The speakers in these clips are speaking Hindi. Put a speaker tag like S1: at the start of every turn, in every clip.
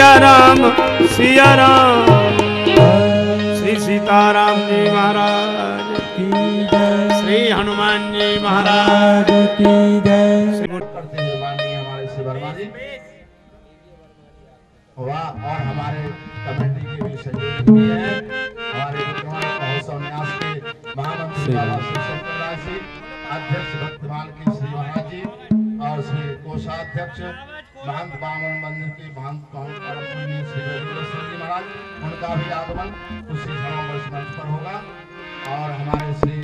S1: सिया राम सिया राम श्री सीताराम जी महाराज
S2: की जय।
S1: श्री हनुमान जी महाराज
S2: की जय।
S3: और हमारे कमेटी के भी हैं हमारे के महामंत्री अध्यक्ष भक्तिमान की श्री महाराज जी और श्री कोषाध्यक्ष महंत बामन मंदिर के महंत कौन परम पुण्य श्री रविंद्र जी महाराज। उनका भी आगमन उसी समावेश मंच पर होगा। और हमारे श्री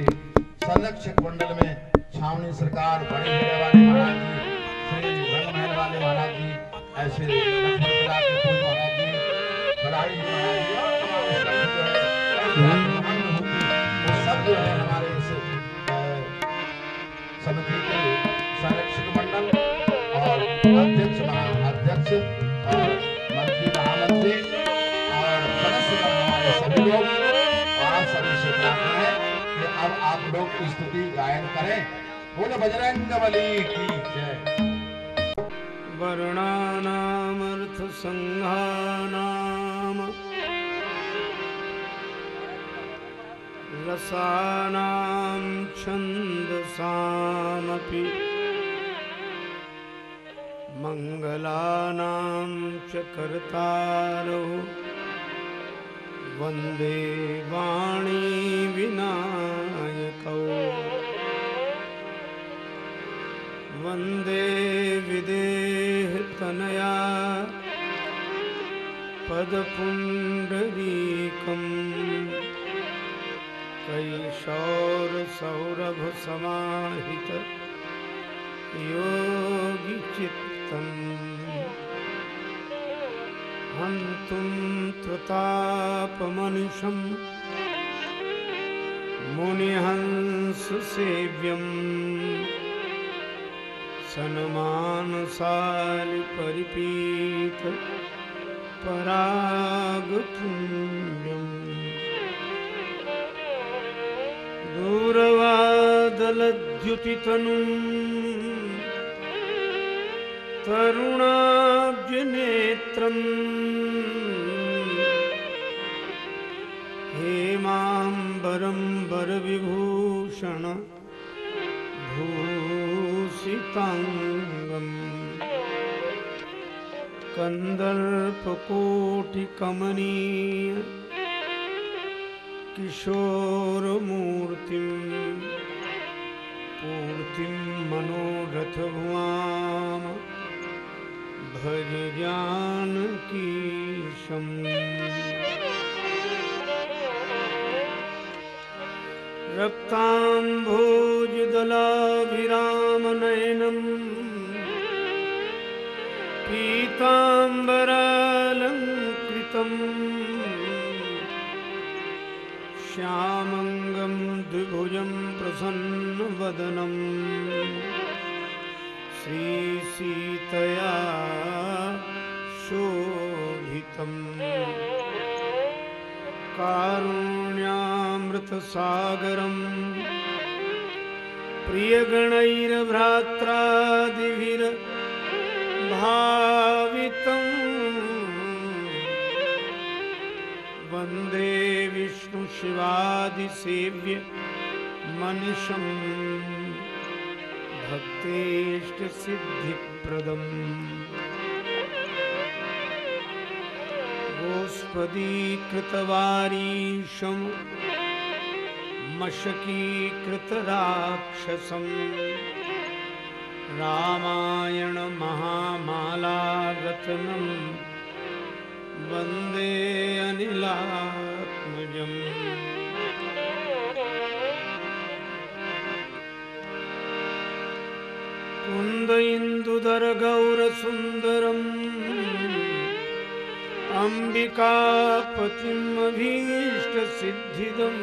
S3: संरक्षक मंडल में छावनी सरकार, बड़े हेरे वाले महाराज जी, श्री रंगमहल वाले महाराज जी, ऐसे महाराज जी बड़ाई महाराज जी। बोले बजरंग बली की जय।
S1: वर्णानामर्थसङ्घानाम् रसानां छन्दसामपि मङ्गलानां च कर्तारौ वंदे वाणी विनायकौ वंदे विदेहतनया पदपुण्डरीकम्। कैशोरसौरभसमाहित योगिचित्तम्। हन्तुं त्वतापमनिशम् मुनिहंससेव्यम्। सन्मानसालि परिपीत परागपुण्यम्। दूरवादलद्युतितनुम्। तरुणाब्जनेत्रम्। हेमाम्बरं वरविभूषण कन्दर्पकोटिकमनीय किशोरमूर्तिम् पूर्तिं मनोरथभुवाम भज जानकीशम् रक्ताम्भोजदलाभिरामनयनम् पीताम्बरालङ्कृतम् श्यामङ्गं द्विभुजं प्रसन्नवदनम् श्रीसीतया शोभितम् कारुण्यामृतसागरम् प्रियगणैर्भ्रात्रादिभिर्भावितम् वंदे विष्णुशिवादिसेव्य मनिषम् भक्तेष्टसिद्धिप्रदम् गोस्पदीकृतवारीशम्। मशकीकृतराक्षसम् रामायणमहामालारत्नम् वन्दे अनिलात्मजम्। कुन्द इन्दुधरगौरसुन्दरम् अम्बिकापतिमभीष्टसिद्धिदम्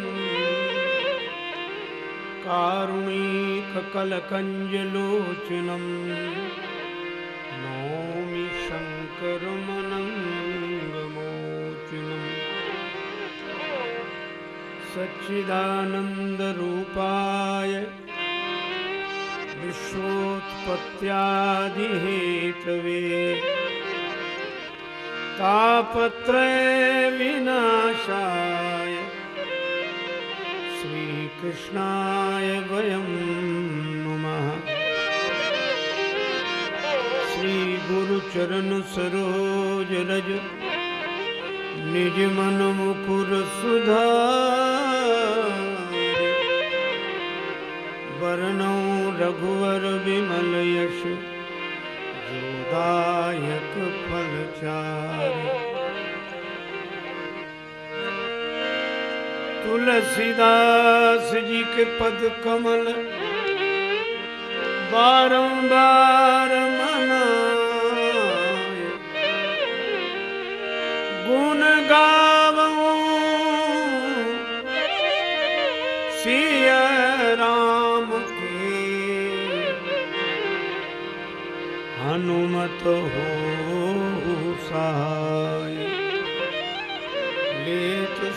S1: कारुणीककलकञ्जलोचनम् नौमि शङ्करमनङ्गमोचनम् सच्चिदानन्दरूपाय विश्वोत्पत्त्यादिहेतवे। तापत्रय विनाशाय श्रीकृष्णाय वयं नुमः। श्रीगुरुचरण सरोज रज निज मन मुकुर सुधारि वरणौ रघुवर विमल यश, जोदायक फलचारि। तुलसीदास जी के पद कमल बारंबार मनाए। गुण गावूं, सिया राम के। हनुमत हो सहाय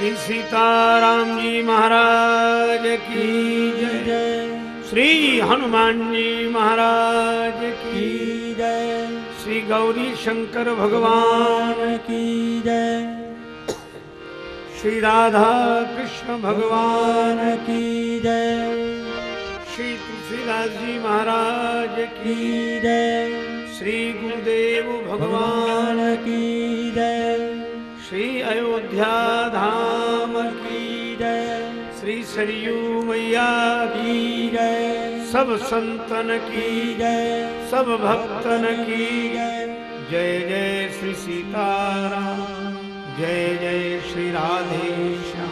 S1: श्री सीताराम जी महाराज की जय। श्री हनुमान जी महाराज की
S2: जय।
S1: श्री गौरी शंकर भगवान
S2: की जय।
S1: श्री राधा कृष्ण भगवान
S2: की जय।
S1: श्री तुलसीदास जी महाराज की
S2: जय।
S1: श्री गुरुदेव भगवान
S2: की जय।
S1: श्री अयोध्या धाम की
S2: जय।
S1: श्री सरयू मैया की
S2: जय।
S1: सब संतन की
S2: जय।
S1: सब भक्तन की
S2: जय।
S1: जय जय श्री सीताराम। जय जय श्री राधे श्याम।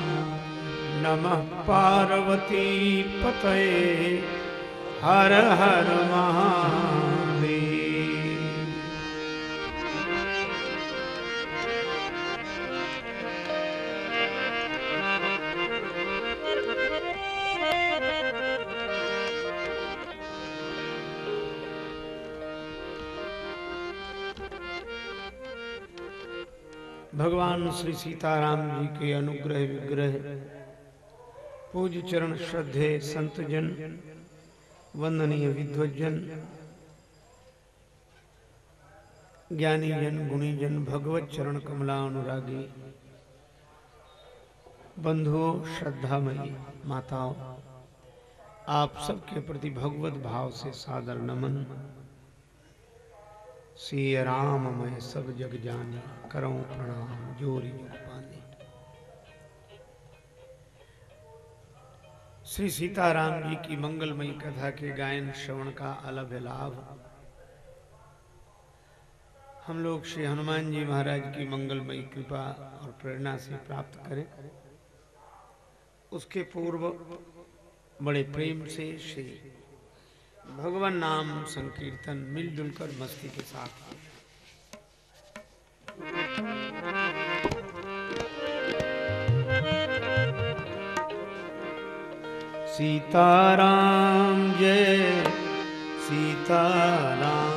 S1: नमः पार्वती पतये। हर हर महादेव। भगवान श्री सीताराम जी के अनुग्रह विग्रह, पूज चरण श्रद्धे संत जन वंदनीय विध्वजन ज्ञानी जन गुणी जन भगवत चरण कमला अनुरागी बंधुओं, श्रद्धामयी माताओं, आप सबके प्रति भगवत भाव से सादर नमन। सिय राम मैं सब जग जानी करऊं प्रणाम, जोरी पानी। श्री सीताराम जी की मंगलमयी कथा के गायन श्रवण का अलभ लाभ। हम लोग श्री हनुमान जी महाराज की मंगलमयी कृपा और प्रेरणा से प्राप्त करें। उसके पूर्व बड़े प्रेम से श्री भगवान नाम संकीर्तन मिलजुल कर मस्ती के साथ। सीताराम जय सीताराम।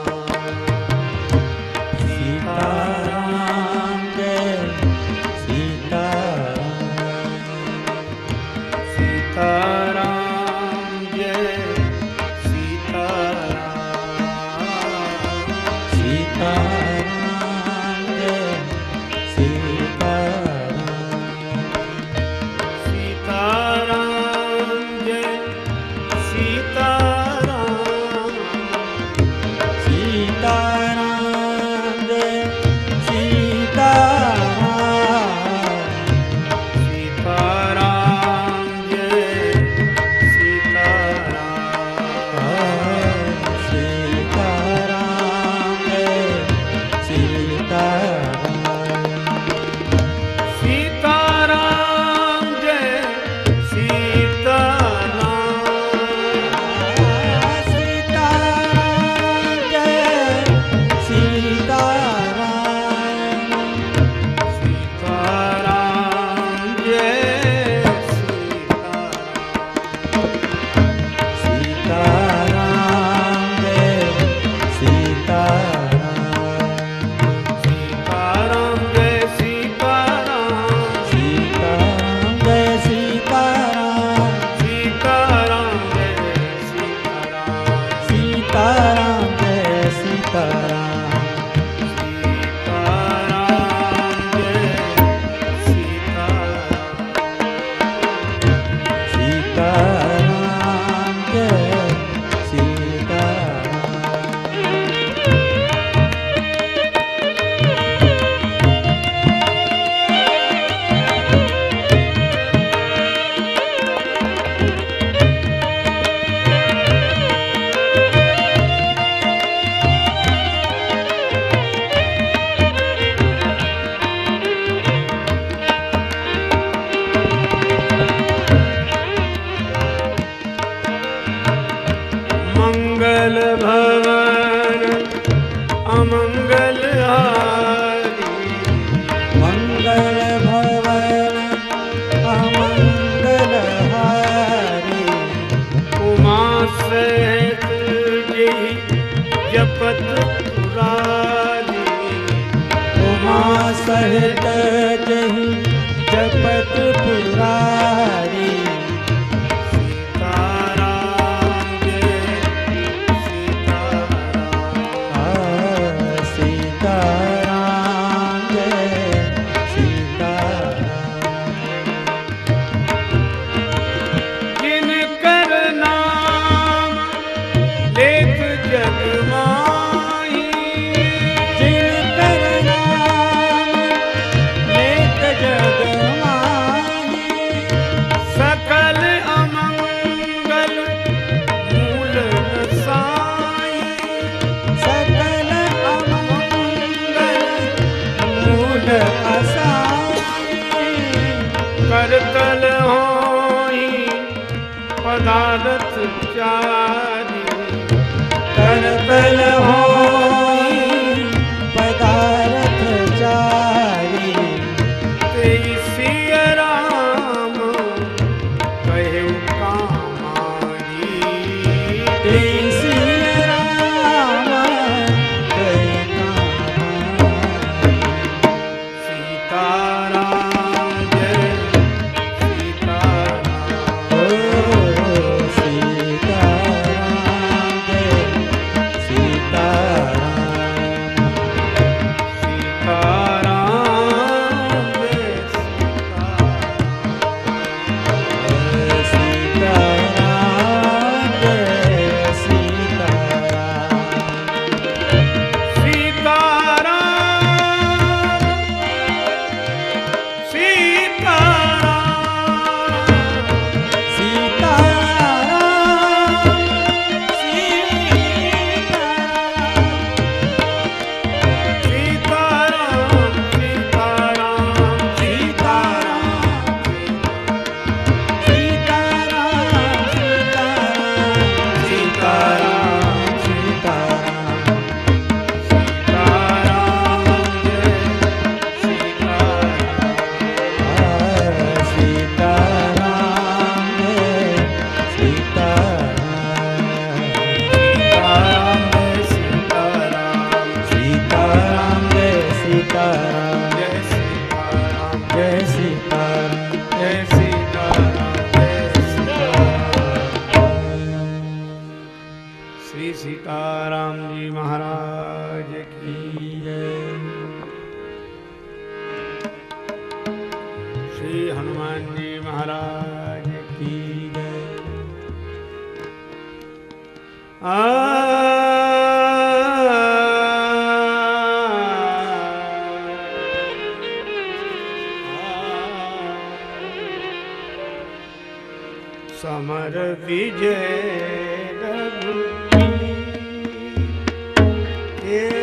S1: Yeah.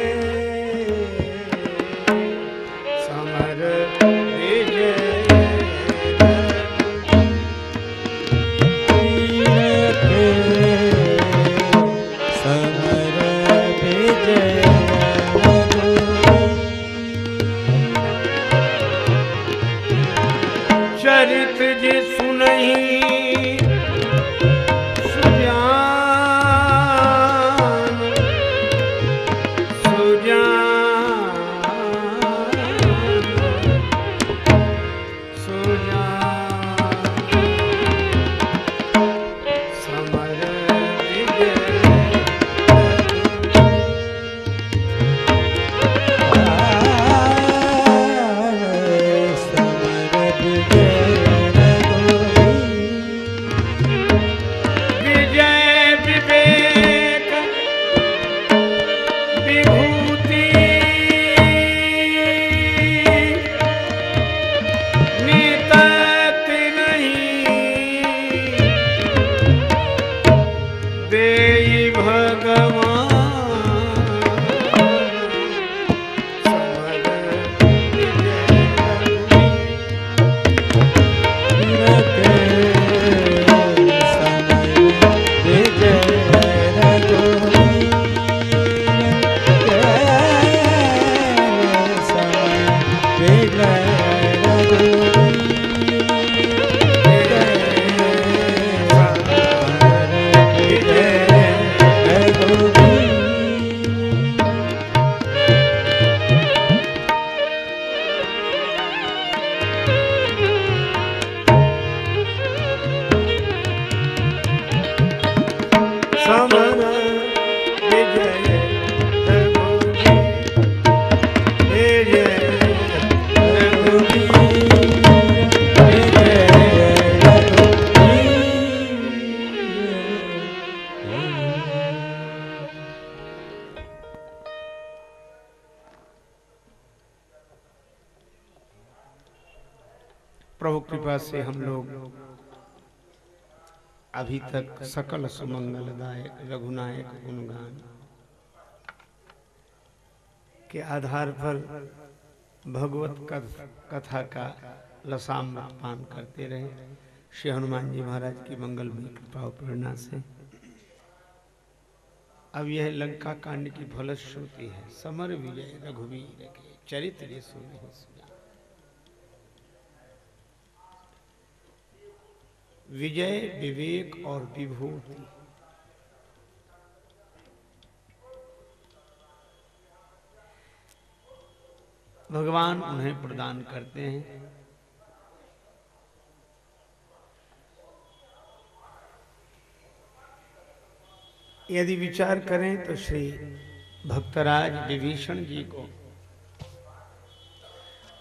S1: अभी तक सकल सुमंगलदायक रघुनायक गुणगान के आधार पर भगवत कथा का लसामृत पान करते रहे। श्री हनुमान जी महाराज की मंगलमय कृपा प्रेरणा से। अब यह लंका कांड की फलश्रुति है। समर विजय रघुवीर के चरित्र सुने विजय, विवेक और विभूति। भगवान उन्हें प्रदान करते हैं। यदि विचार करें तो श्री भक्तराज विभीषण जी को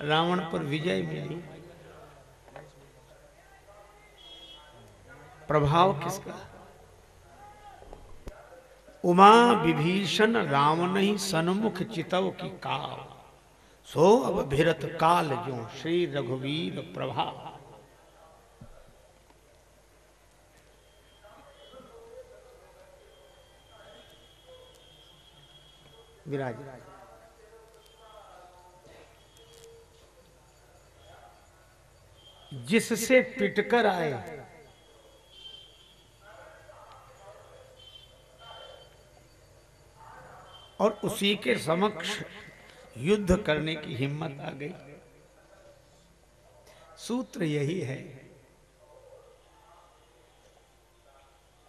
S1: रावण पर विजय मिली। प्रभाव किसका? उमा विभीषण रावण ही सन्मुख चितव की काल। सो अब भिरत काल जो श्री रघुवीर प्रभाव। विराज। जिससे पिटकर आए और उसी के समक्ष युद्ध करने की हिम्मत आ गई। सूत्र यही है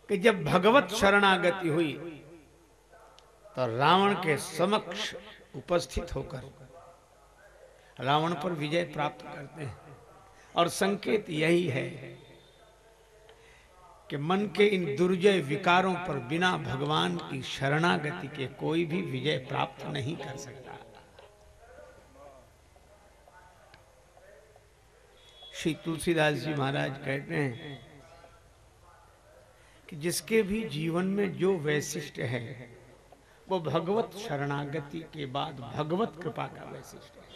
S1: कि जब भगवत शरणागति हुई तो रावण के समक्ष उपस्थित होकर रावण पर विजय प्राप्त करते हैं। और संकेत यही है कि मन के इन दुर्जय विकारों पर बिना भगवान की शरणागति के कोई भी विजय प्राप्त नहीं कर सकता। श्री तुलसीदास जी महाराज कहते हैं कि जिसके भी जीवन में जो वैशिष्ट है, वो भगवत शरणागति के बाद भगवत कृपा का वैशिष्ट है।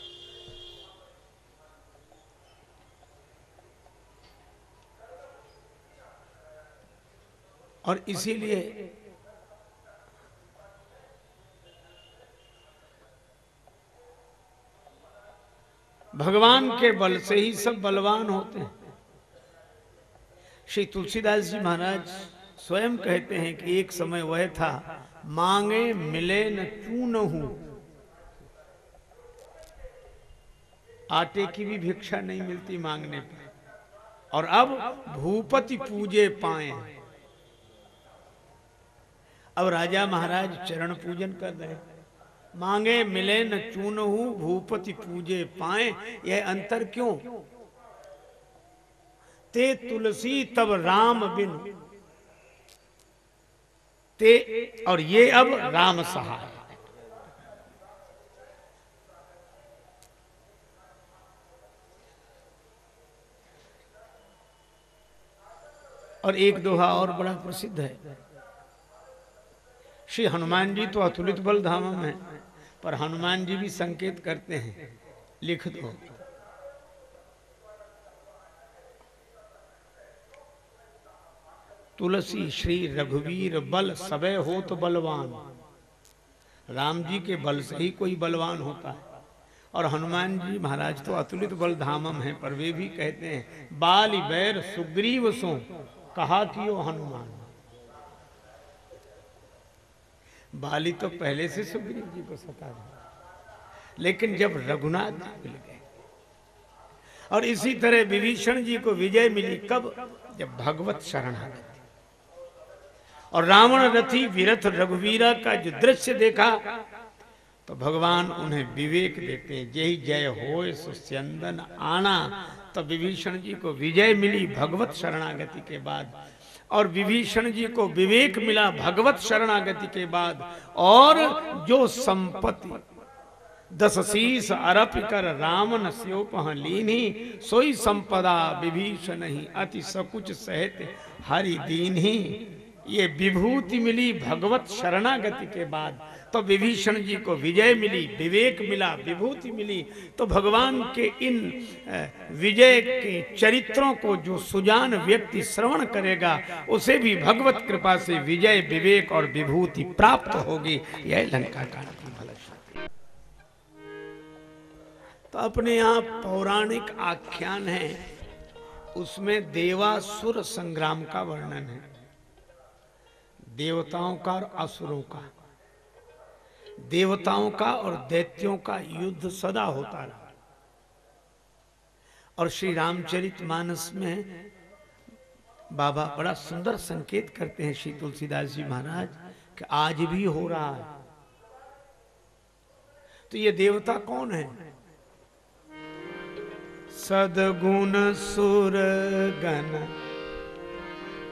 S1: और इसीलिए भगवान के बल से ही सब बलवान होते हैं। श्री तुलसीदास जी महाराज स्वयं कहते हैं कि एक समय वह था, मांगे मिले न तू न हूँ आटे की भी भिक्षा नहीं मिलती मांगने पर। और अब भूपति पूजे पाए। अब राजा महाराज चरण पूजन कर रहे मांगे, मिले, न चूनहू, भूपति पूजे पाए, यह अंतर क्यों? ते तुलसी तब राम बिन। ते, और ये अब राम सहाय। और एक दोहा और बड़ा प्रसिद्ध है। श्री हनुमान जी तो अतुलित बल धाम है, पर हनुमान जी भी संकेत करते हैं, लिख दो। तुलसी श्री रघुवीर बल सबे हो तो बलवान। राम जी के बल से ही कोई बलवान होता है। और हनुमान जी महाराज तो अतुलित बल धामम है, पर वे भी कहते हैं, बाल बैर सुग्रीव सो, कहा कि हनुमान। बाली तो पहले से सुग्रीव जी को सता रहा लेकिन जब रघुनाथ जी मिल गए, और इसी तरह विभीषण जी को विजय मिली, कब? जब भगवत शरण शरणागति। और रावण रथी विरथ रघुवीरा का जो दृश्य देखा तो भगवान उन्हें विवेक देते हैं यही जय हो सुस्यंदन आना। तो विभीषण जी को विजय मिली भगवत शरणागति के बाद। और विभीषण जी को विवेक मिला भगवत शरणागति के बाद। और जो संपत्ति, दस शीस अरप कर रामन स्योपह लीनी, सोई संपदा विभीषण ही अति सकुच सहित हरि दीन ही। ये विभूति मिली भगवत शरणागति के बाद। तो विभीषण जी को विजय मिली, विवेक मिला, विभूति मिली। तो भगवान के इन विजय के चरित्रों को जो सुजान व्यक्ति श्रवण करेगा, उसे भी भगवत कृपा से विजय, विवेक और विभूति प्राप्त होगी। यह लंका की तो अपने आप पौराणिक आख्यान है, उसमें देवासुर संग्राम का वर्णन है। देवताओं का और असुरों का। देवताओं का और दैत्यों का युद्ध सदा होता रहा। और श्री रामचरित मानस में बाबा बड़ा सुंदर संकेत करते हैं श्री तुलसीदास जी महाराज कि आज भी हो रहा है। तो ये देवता कौन है? सदगुण सुर गण,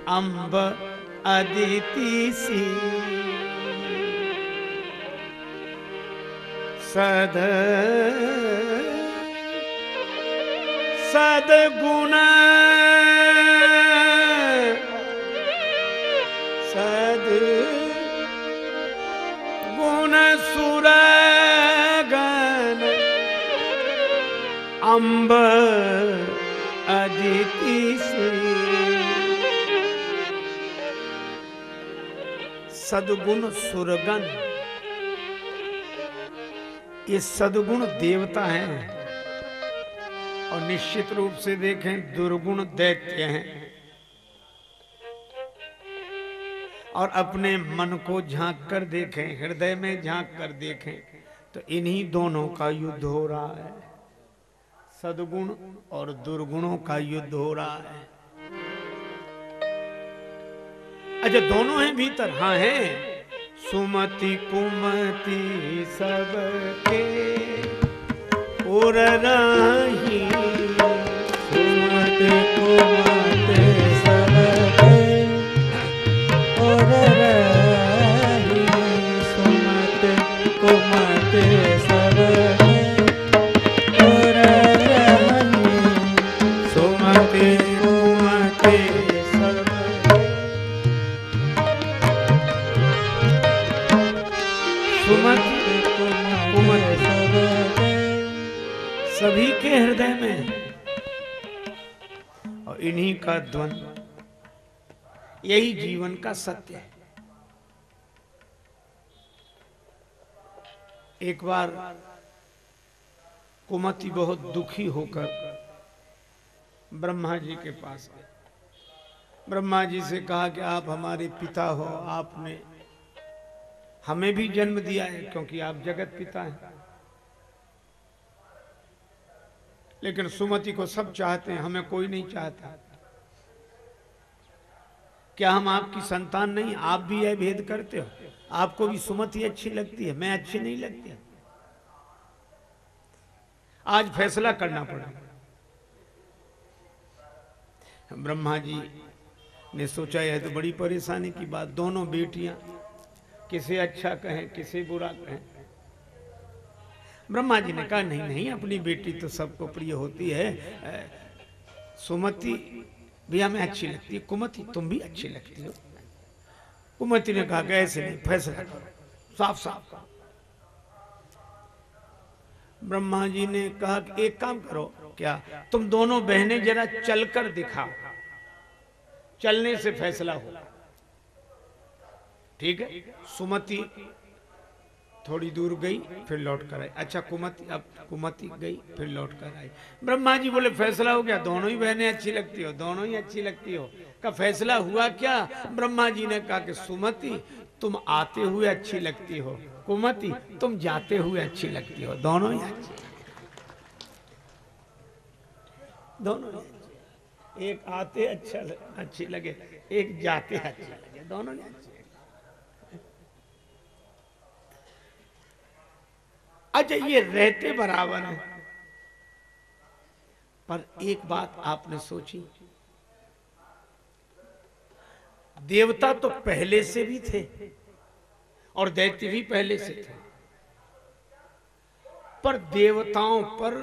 S1: अंब, अदिति सी। सद। सदगुण सद गुण। सुर गण अंब अदिति सदगुण सुरगन। ये सदगुण देवता हैं। और निश्चित रूप से देखें, दुर्गुण दैत्य हैं। और अपने मन को झाँक कर देखें, हृदय में झाँक कर देखें तो इन्हीं दोनों का युद्ध हो रहा है। सदगुण और दुर्गुणों का युद्ध हो रहा है। अच्छा दोनों हैं भीतर। हाँ हैं। सुमति कुमति सबके उर रही के हृदय में। और इन्हीं का द्वंद यही जीवन का सत्य है। एक बार कुमति बहुत दुखी होकर ब्रह्मा जी के पास गए। ब्रह्मा जी से कहा कि आप हमारे पिता हो, आपने हमें भी जन्म दिया है क्योंकि आप जगत पिता हैं। लेकिन सुमति को सब चाहते हैं, हमें कोई नहीं चाहता। क्या हम आपकी संतान नहीं? आप भी यह भेद करते हो। आपको भी सुमति अच्छी लगती है, मैं अच्छी नहीं लगती। आज फैसला करना पड़ा। ब्रह्मा जी ने सोचा, यह तो बड़ी परेशानी की बात, दोनों बेटियाँ किसे अच्छा कहें, किसे बुरा कहें। ब्रह्मा जी ने कहा, नहीं नहीं, अपनी बेटी तो सबको प्रिय होती है। सुमति भी हमें अच्छी लगती है। कुमति, तुम भी अच्छी लगती हो। कुमति ने कहा ऐसे नहीं, फैसला करो, साफ़ साफ़ ब्रह्मा जी ने कहा कि एक काम करो, क्या तुम दोनों बहनें जरा चलकर दिखाओ। चलने से फैसला होगा। ठीक है, सुमति थोड़ी दूर गई, फिर लौट कर आई। अच्छा कुमति, अब कुमति गई, फिर लौट कर आई। ब्रह्मा जी बोले, फैसला हो गया, दोनों ही बहनें अच्छी लगती हो, दोनों ही अच्छी लगती हो। का फैसला हुआ क्या? ब्रह्मा जी ने कहा कि, सुमति, तुम आते हुए अच्छी लगती हो। कुमति, तुम जाते हुए अच्छी लगती हो। दोनों ही अच्छी दोनों एक आते अच्छा अच्छी लगे, एक जाते अच्छी लगे, दोनों ही अच्छी ये रहते बराबर है। पर एक बात आपने सोची। देवता तो पहले से भी थे और दैत्य भी पहले से थे। पर देवताओं पर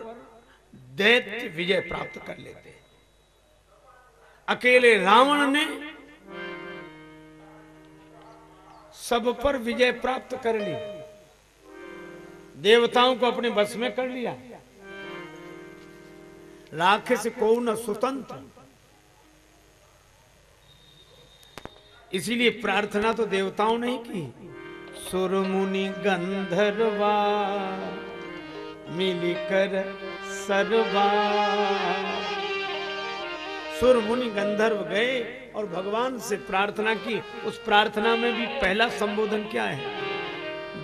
S1: दैत्य विजय प्राप्त कर लेते अकेले रावण ने सब पर विजय प्राप्त कर ली। देवताओं को अपने बस में कर लिया। लाख से को न स्वतंत्र। इसीलिए प्रार्थना तो देवताओं ने ही की। सुर मुनि गंधर्वा, मिलकर सरवा। सुर मुनि गंधर्व गए और भगवान से प्रार्थना की। उस प्रार्थना में भी पहला संबोधन क्या है?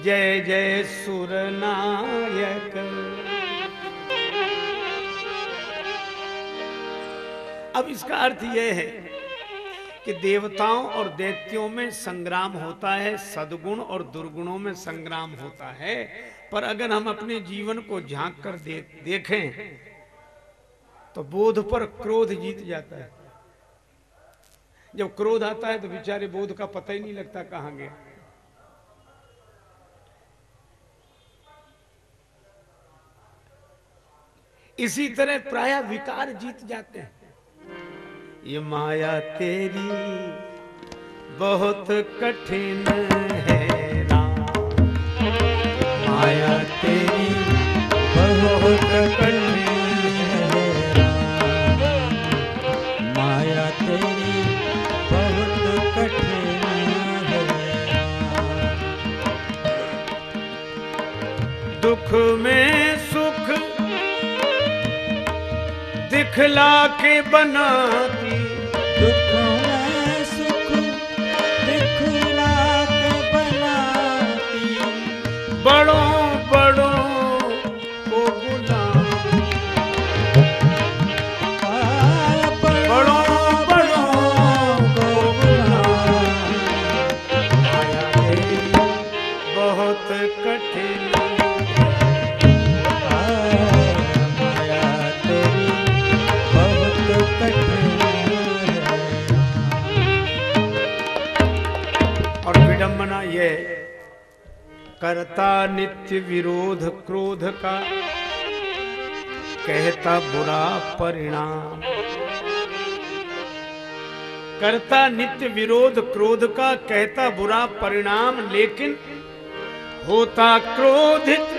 S1: जय जय सुर नायक अब इसका अर्थ यह है कि देवताओं और दैत्यों में संग्राम होता है सदगुण और दुर्गुणों में संग्राम होता है। पर अगर हम अपने जीवन को झाँक कर दे, देखें तो बोध पर क्रोध जीत जाता है। जब क्रोध आता है तो बेचारे बोध का पता ही नहीं लगता कहाँ गया। इसी तरह प्राय विकार जीत जाते हैं। ये माया तेरी बहुत कठिन है
S2: माया तेरी बहुत कठिन है माया तेरी बहुत कठिन है
S1: दुख में दिखला के बनाती
S2: दुख
S1: करता नित्य विरोध क्रोध का, कहता बुरा परिणाम। करता नित्य विरोध क्रोध का, कहता बुरा परिणाम, लेकिन होता क्रोधित,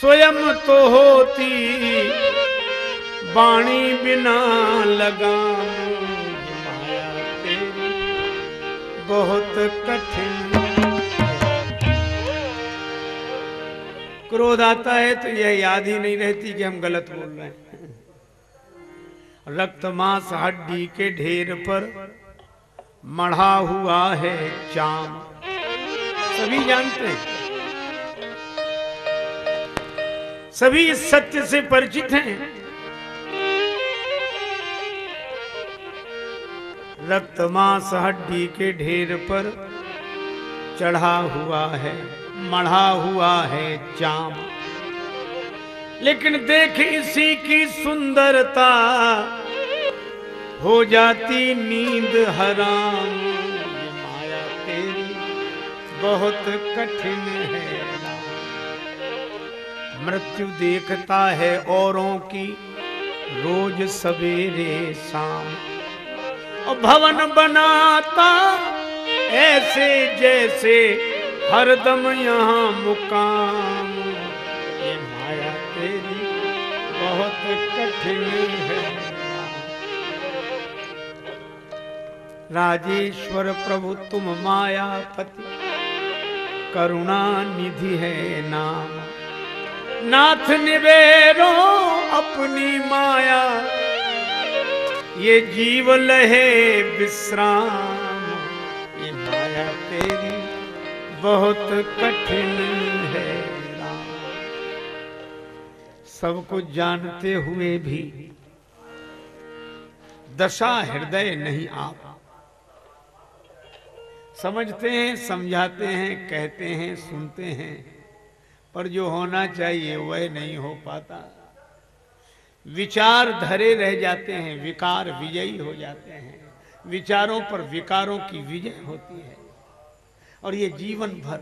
S1: स्वयं तो होती, बाणी बिना लगाम बहुत कठिन क्रोध आता है तो यह याद ही नहीं रहती कि हम गलत बोल रहे हैं। रक्त मांस हड्डी के ढेर पर मढ़ा हुआ है चाम। सभी जानते हैं। सभी इस सत्य से परिचित हैं। रक्त मांस हड्डी के ढेर पर चढ़ा हुआ है मढ़ा हुआ है चाम लेकिन देख इसी की सुंदरता, हो जाती नींद हराम। माया तेरी बहुत कठिन है मृत्यु देखता है औरों की, रोज सवेरे शाम। भवन बनाता ऐसे जैसे हरदम यहाँ मुकाम। ये माया तेरी बहुत कठिन है। राजेश्वर प्रभु, तुम मायापति, करुणा निधि है नाम। नाथ निवेरो अपनी माया, ये जीव लहे विश्राम। बहुत कठिन है। सब कुछ जानते हुए भी दशा हृदय नहीं आप। समझते हैं, समझाते हैं, कहते हैं, सुनते हैं, पर जो होना चाहिए वह नहीं हो पाता। विचार धरे रह जाते हैं, विकार विजयी हो जाते हैं। विचारों पर विकारों की विजय होती है। और ये जीवन भर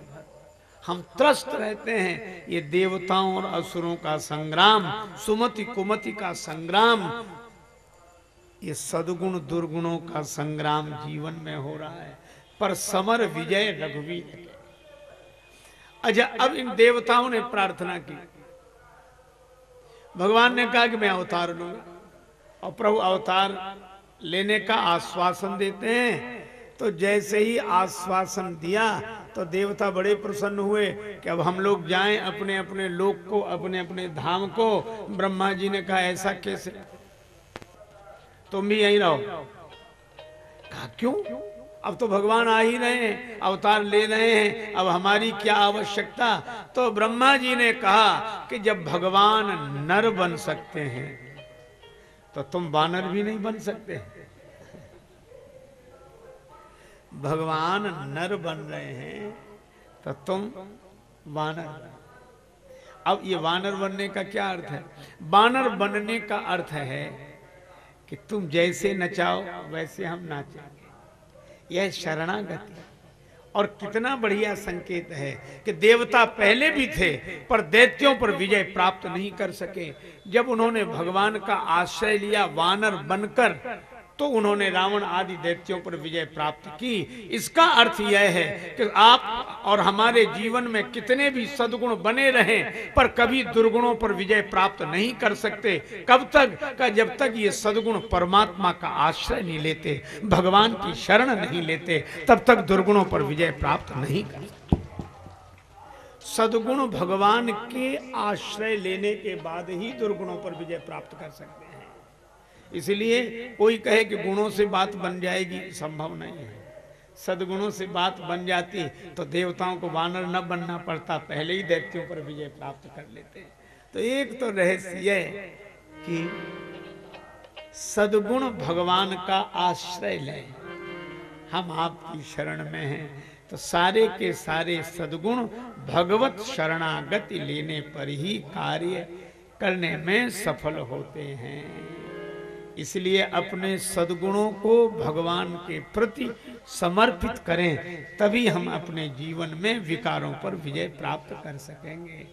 S1: हम त्रस्त रहते हैं। ये देवताओं और असुरों का संग्राम, सुमति कुमति का संग्राम, ये सदगुण दुर्गुणों का संग्राम जीवन में हो रहा है। पर समर विजय रघुवीर। अच्छा अब इन देवताओं ने प्रार्थना की। भगवान ने कहा कि मैं अवतार लूँगा और प्रभु अवतार लेने का आश्वासन देते हैं। तो जैसे ही आश्वासन दिया तो देवता बड़े प्रसन्न हुए कि अब हम लोग जाएँ अपने अपने लोक को अपने अपने धाम को। ब्रह्मा जी ने कहा, ऐसा कैसे? तुम भी यहीं रहो। कहा, क्यों? अब तो भगवान आ ही रहे हैं, अवतार ले रहे हैं, अब हमारी क्या आवश्यकता? तो ब्रह्मा जी ने कहा कि जब भगवान नर बन सकते हैं तो तुम बानर भी नहीं बन सकते। भगवान नर बन रहे हैं तो तुम वानर अब ये वानर बनने का क्या अर्थ है? वानर बनने का अर्थ है कि तुम जैसे नचाओ, वैसे हम नाचेंगे। यह शरणागति और कितना बढ़िया संकेत है कि देवता पहले भी थे, पर दैत्यों पर विजय प्राप्त नहीं कर सके। जब उन्होंने भगवान का आश्रय लिया, वानर बनकर तो उन्होंने रावण आदि दैत्यों पर विजय प्राप्त की। इसका अर्थ यह है कि आप और हमारे जीवन में कितने भी सदगुण बने रहें, पर कभी दुर्गुणों पर विजय प्राप्त नहीं कर सकते। कब तक? का जब तक ये सदगुण परमात्मा का आश्रय नहीं लेते, भगवान की शरण नहीं लेते, तब तक दुर्गुणों पर विजय प्राप्त नहीं कर सदगुण भगवान के आश्रय लेने के बाद ही दुर्गुणों पर विजय प्राप्त कर सकते हैं। इसलिए कोई कहे कि गुणों से बात बन जाएगी, संभव नहीं है। सदगुणों से बात बन जाती तो देवताओं को वानर न बनना पड़ता, पहले ही दैत्यों पर विजय प्राप्त कर लेते तो एक तो रहस्य यह कि सदगुण भगवान का आश्रय लें। हम आपकी शरण में हैं तो सारे के सारे सदगुण भगवत शरणागति लेने पर ही कार्य करने में सफल होते हैं। इसलिए अपने सदगुणों को भगवान के प्रति समर्पित करें, तभी हम अपने जीवन में विकारों पर विजय प्राप्त कर सकेंगे।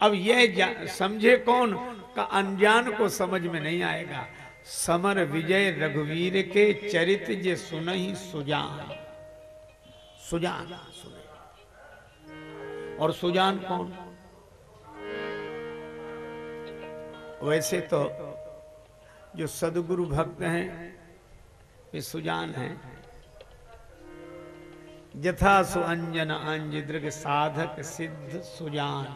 S1: अब यह समझे कौन? का अनजान को समझ में नहीं आएगा। समर विजय रघुवीर के चरित्र जे सुन ही सुजान। सुजान, सुने। और सुजान कौन? वैसे तो जो सदगुरु भक्त हैं, वे सुजान हैं। यथा सुअंजन अंज दृग साधक सिद्ध सुजान।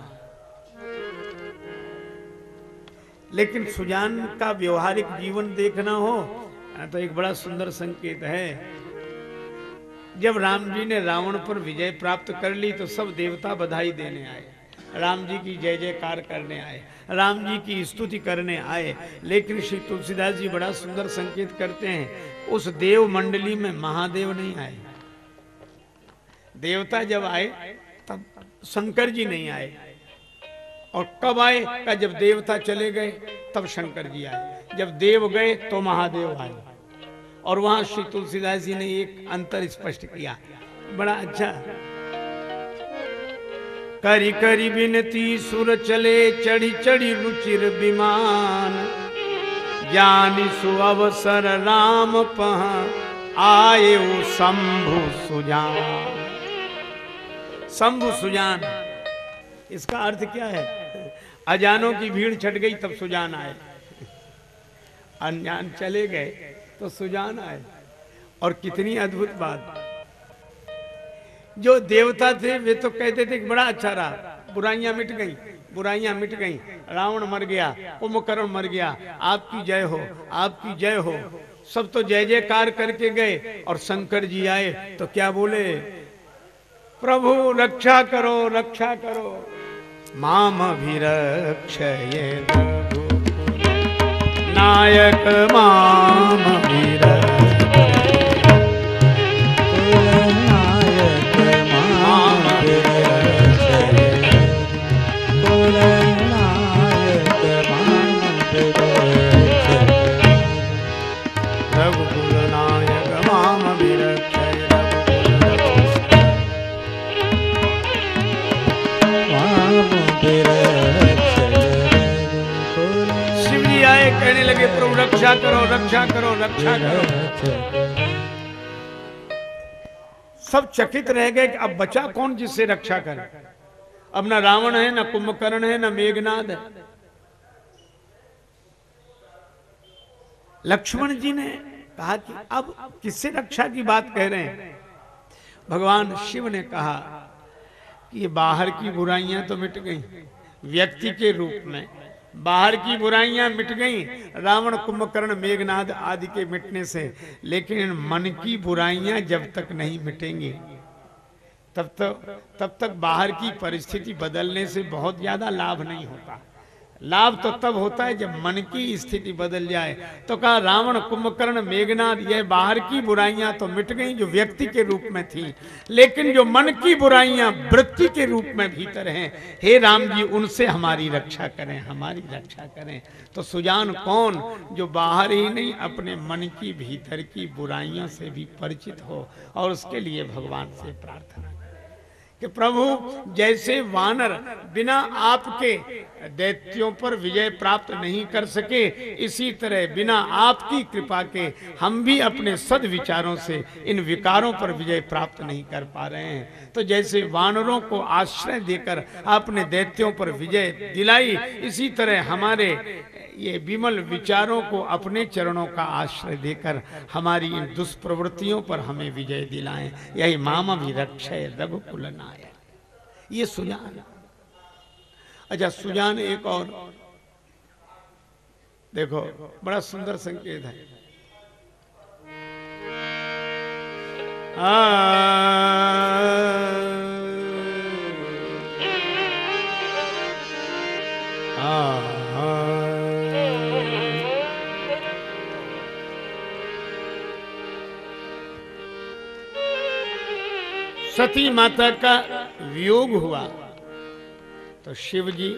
S1: लेकिन सुजान का व्यवहारिक जीवन देखना हो तो एक बड़ा सुंदर संकेत है। जब राम जी ने रावण पर विजय प्राप्त कर ली तो सब देवता बधाई देने आए। राम जी की जय जयकार करने आए। राम जी की स्तुति करने आए। लेकिन श्री तुलसीदास जी बड़ा सुंदर संकेत करते हैं, उस देव मंडली में महादेव नहीं आए। देवता जब आए, तब शंकर जी नहीं आए। और कब आए, का जब देवता चले गए, तब शंकर जी आए। जब देव गए तो महादेव आए। और वहाँ श्री तुलसीदास जी ने एक अंतर स्पष्ट किया। बड़ा अच्छा करी करी बिनती सुर चले, चढ़ी चढ़ी रुचिर विमान। ज्ञानी सुअवसर राम पह आए शंभु सुजान। शंभु सुजान, इसका अर्थ क्या है? अजानों की भीड़ छट गई, तब सुजान आए। अनजान चले गए तो सुजान आए। और कितनी अद्भुत बात। जो देवता थे, वे तो कहते थे कि बड़ा अच्छा रहा। बुराइयाँ मिट गई, बुराइयाँ मिट गई। रावण मर गया कुंभकर्ण मर गया। आपकी जय हो, आपकी जय हो। सब तो जय जयकार करके गए और शंकर जी आए तो क्या बोले? प्रभु, रक्षा करो रक्षा करो। माम रक्ष नायक माम भी रक्षा करो रक्षा करो रक्षा करो। सब चकित रह गए कि अब बचा कौन जिससे रक्षा करे? अब ना रावण है, ना कुंभकर्ण है, ना मेघनाद है। लक्ष्मण जी ने कहा कि अब किससे रक्षा की बात कह रहे हैं? भगवान शिव ने कहा कि ये बाहर की बुराइयाँ तो मिट गई, व्यक्ति के रूप में। बाहर की बुराइयाँ मिट गईं। रावण, कुंभकर्ण, मेघनाद आदि के मिटने से। लेकिन मन की बुराइयाँ जब तक नहीं मिटेंगी, तब तक तब तक बाहर की परिस्थिति बदलने से बहुत ज़्यादा लाभ नहीं होता। लाभ तो तब होता है जब मन की स्थिति बदल जाए। तो कहा, रावण कुंभकर्ण मेघनाथ यह बाहर की बुराइयाँ तो मिट गई जो व्यक्ति के रूप में थी। लेकिन जो मन की बुराइयाँ वृत्ति के रूप में भीतर हैं, हे राम जी, उनसे हमारी रक्षा करें, हमारी रक्षा करें। तो सुजान कौन जो बाहर ही नहीं, अपने मन की, भीतर की बुराइयों से भी परिचित हो और उसके लिए भगवान से प्रार्थना कि प्रभु, जैसे वानर बिना आपके दैत्यों पर विजय प्राप्त नहीं कर सके, इसी तरह बिना आपकी कृपा के हम भी अपने सद विचारों से इन विकारों पर विजय प्राप्त नहीं कर पा रहे हैं। तो जैसे वानरों को आश्रय देकर आपने दैत्यों पर विजय दिलाई, इसी तरह हमारे ये विमल विचारों को अपने चरणों का आश्रय देकर हमारी इन दुष्प्रवृत्तियों पर हमें विजय दिलाएँ। यही मामा भी रक्षय रघुकुल ये सुजान। अच्छा सुजान एक और। देखो बड़ा सुंदर संकेत है। आ, सती माता का वियोग हुआ। तो शिव जी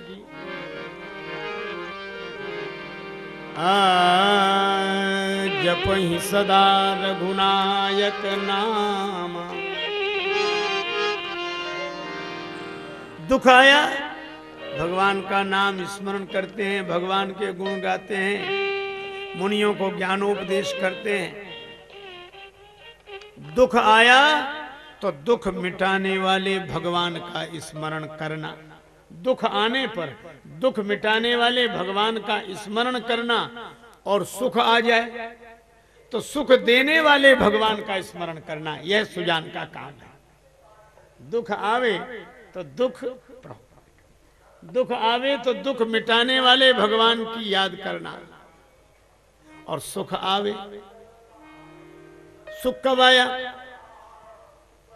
S1: जप ही सदा रघुनायक नाम। दुख आया भगवान का नाम स्मरण करते हैं, भगवान के गुण गाते हैं, मुनियों को ज्ञानोपदेश करते हैं। दुख आया तो दुख मिटाने वाले भगवान का स्मरण करना। दुख आने पर, दुख मिटाने वाले भगवान का स्मरण करना और सुख आ जाए तो सुख देने वाले भगवान का स्मरण करना, यह सुजान का काम है। दुख आवे तो दुख दुख आवे तो दुख मिटाने वाले भगवान की याद करना। और सुख आवे, सुख कब आया?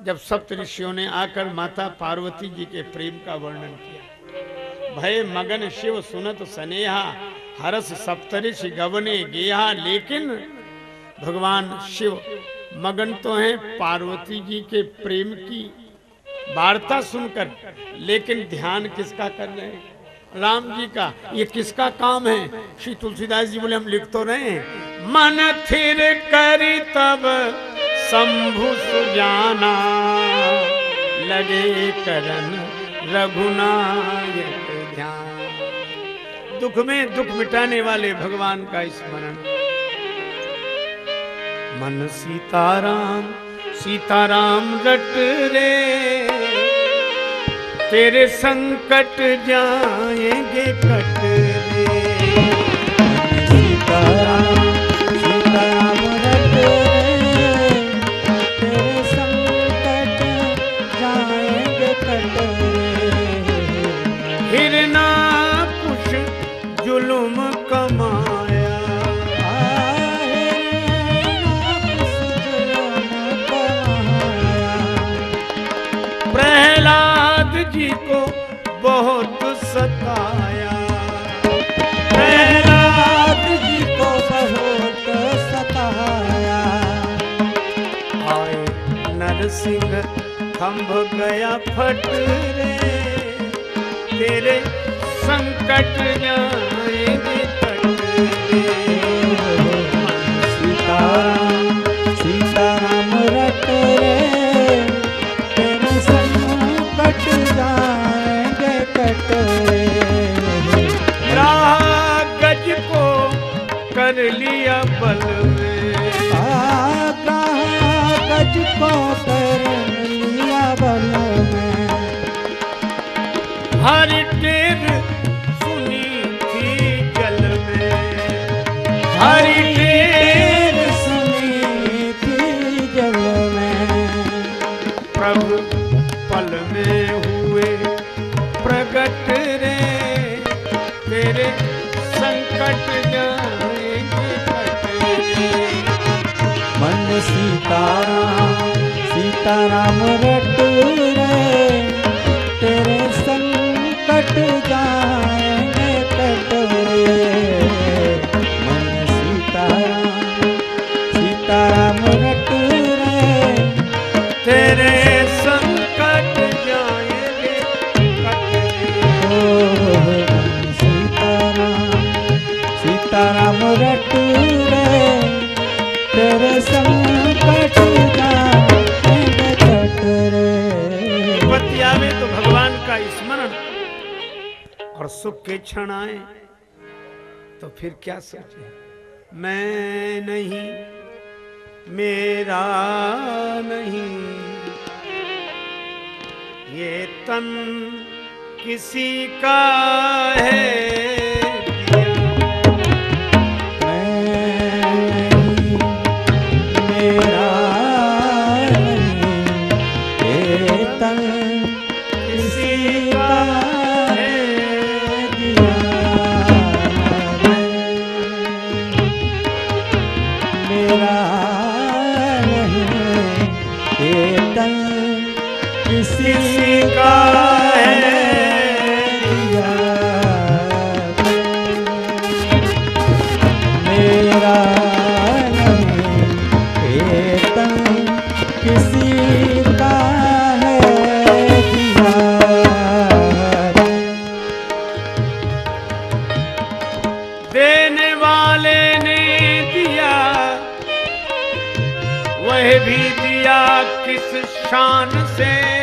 S1: जब सप्त ऋषियों ने आकर माता पार्वती जी के प्रेम का वर्णन किया। भय मगन शिव सुनत सनेहा, हरस सप्तऋषि गवने गेहा, लेकिन भगवान शिव मगन तो हैं पार्वती जी के प्रेम की वार्ता सुनकर, लेकिन ध्यान किसका कर रहे हैं? राम जी का, ये किसका काम है? श्री तुलसीदास जी बोले, हम लिख तो रहे हैं। मन थिर करी तब शंभु सुजाना। लगे करन रघुनायक ध्यान। दुख में दुख मिटाने वाले भगवान का स्मरण। मन सीताराम सीताराम रट रे। तेरे संकट जाएँगे कट रे। जी को बहुत सताया
S2: प्रहलाद जी को बहुत सताया
S1: आए नरसिंह खंभ गया फट रे तेरे संकट जाएँगे हरि टेर सुनी थी जल में। हरि टेर
S2: सुनी थी जल में।
S1: प्रभु पल में हुए प्रगट रे, तेरे संकट जाएँगे
S2: मन सीताराम सीताराम रट संकट जाएँगे
S1: सुख के क्षण आए तो फिर क्या सोचे? मैं नहीं, मेरा नहीं। ये तन किसी का है? किस शान से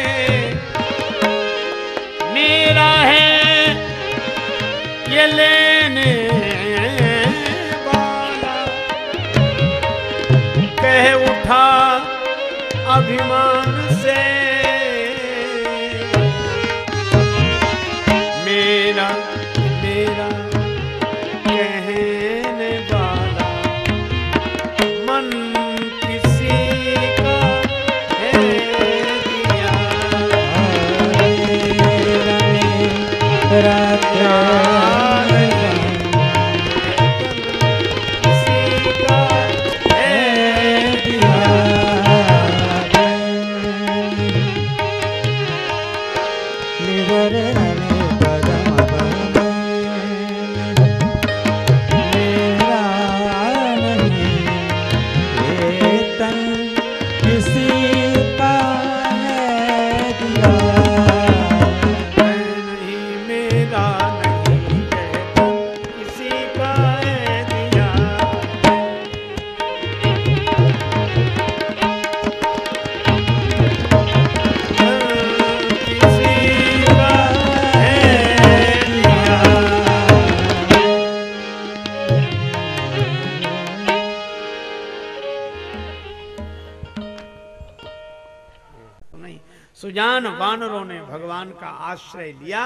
S1: आश्रय लिया,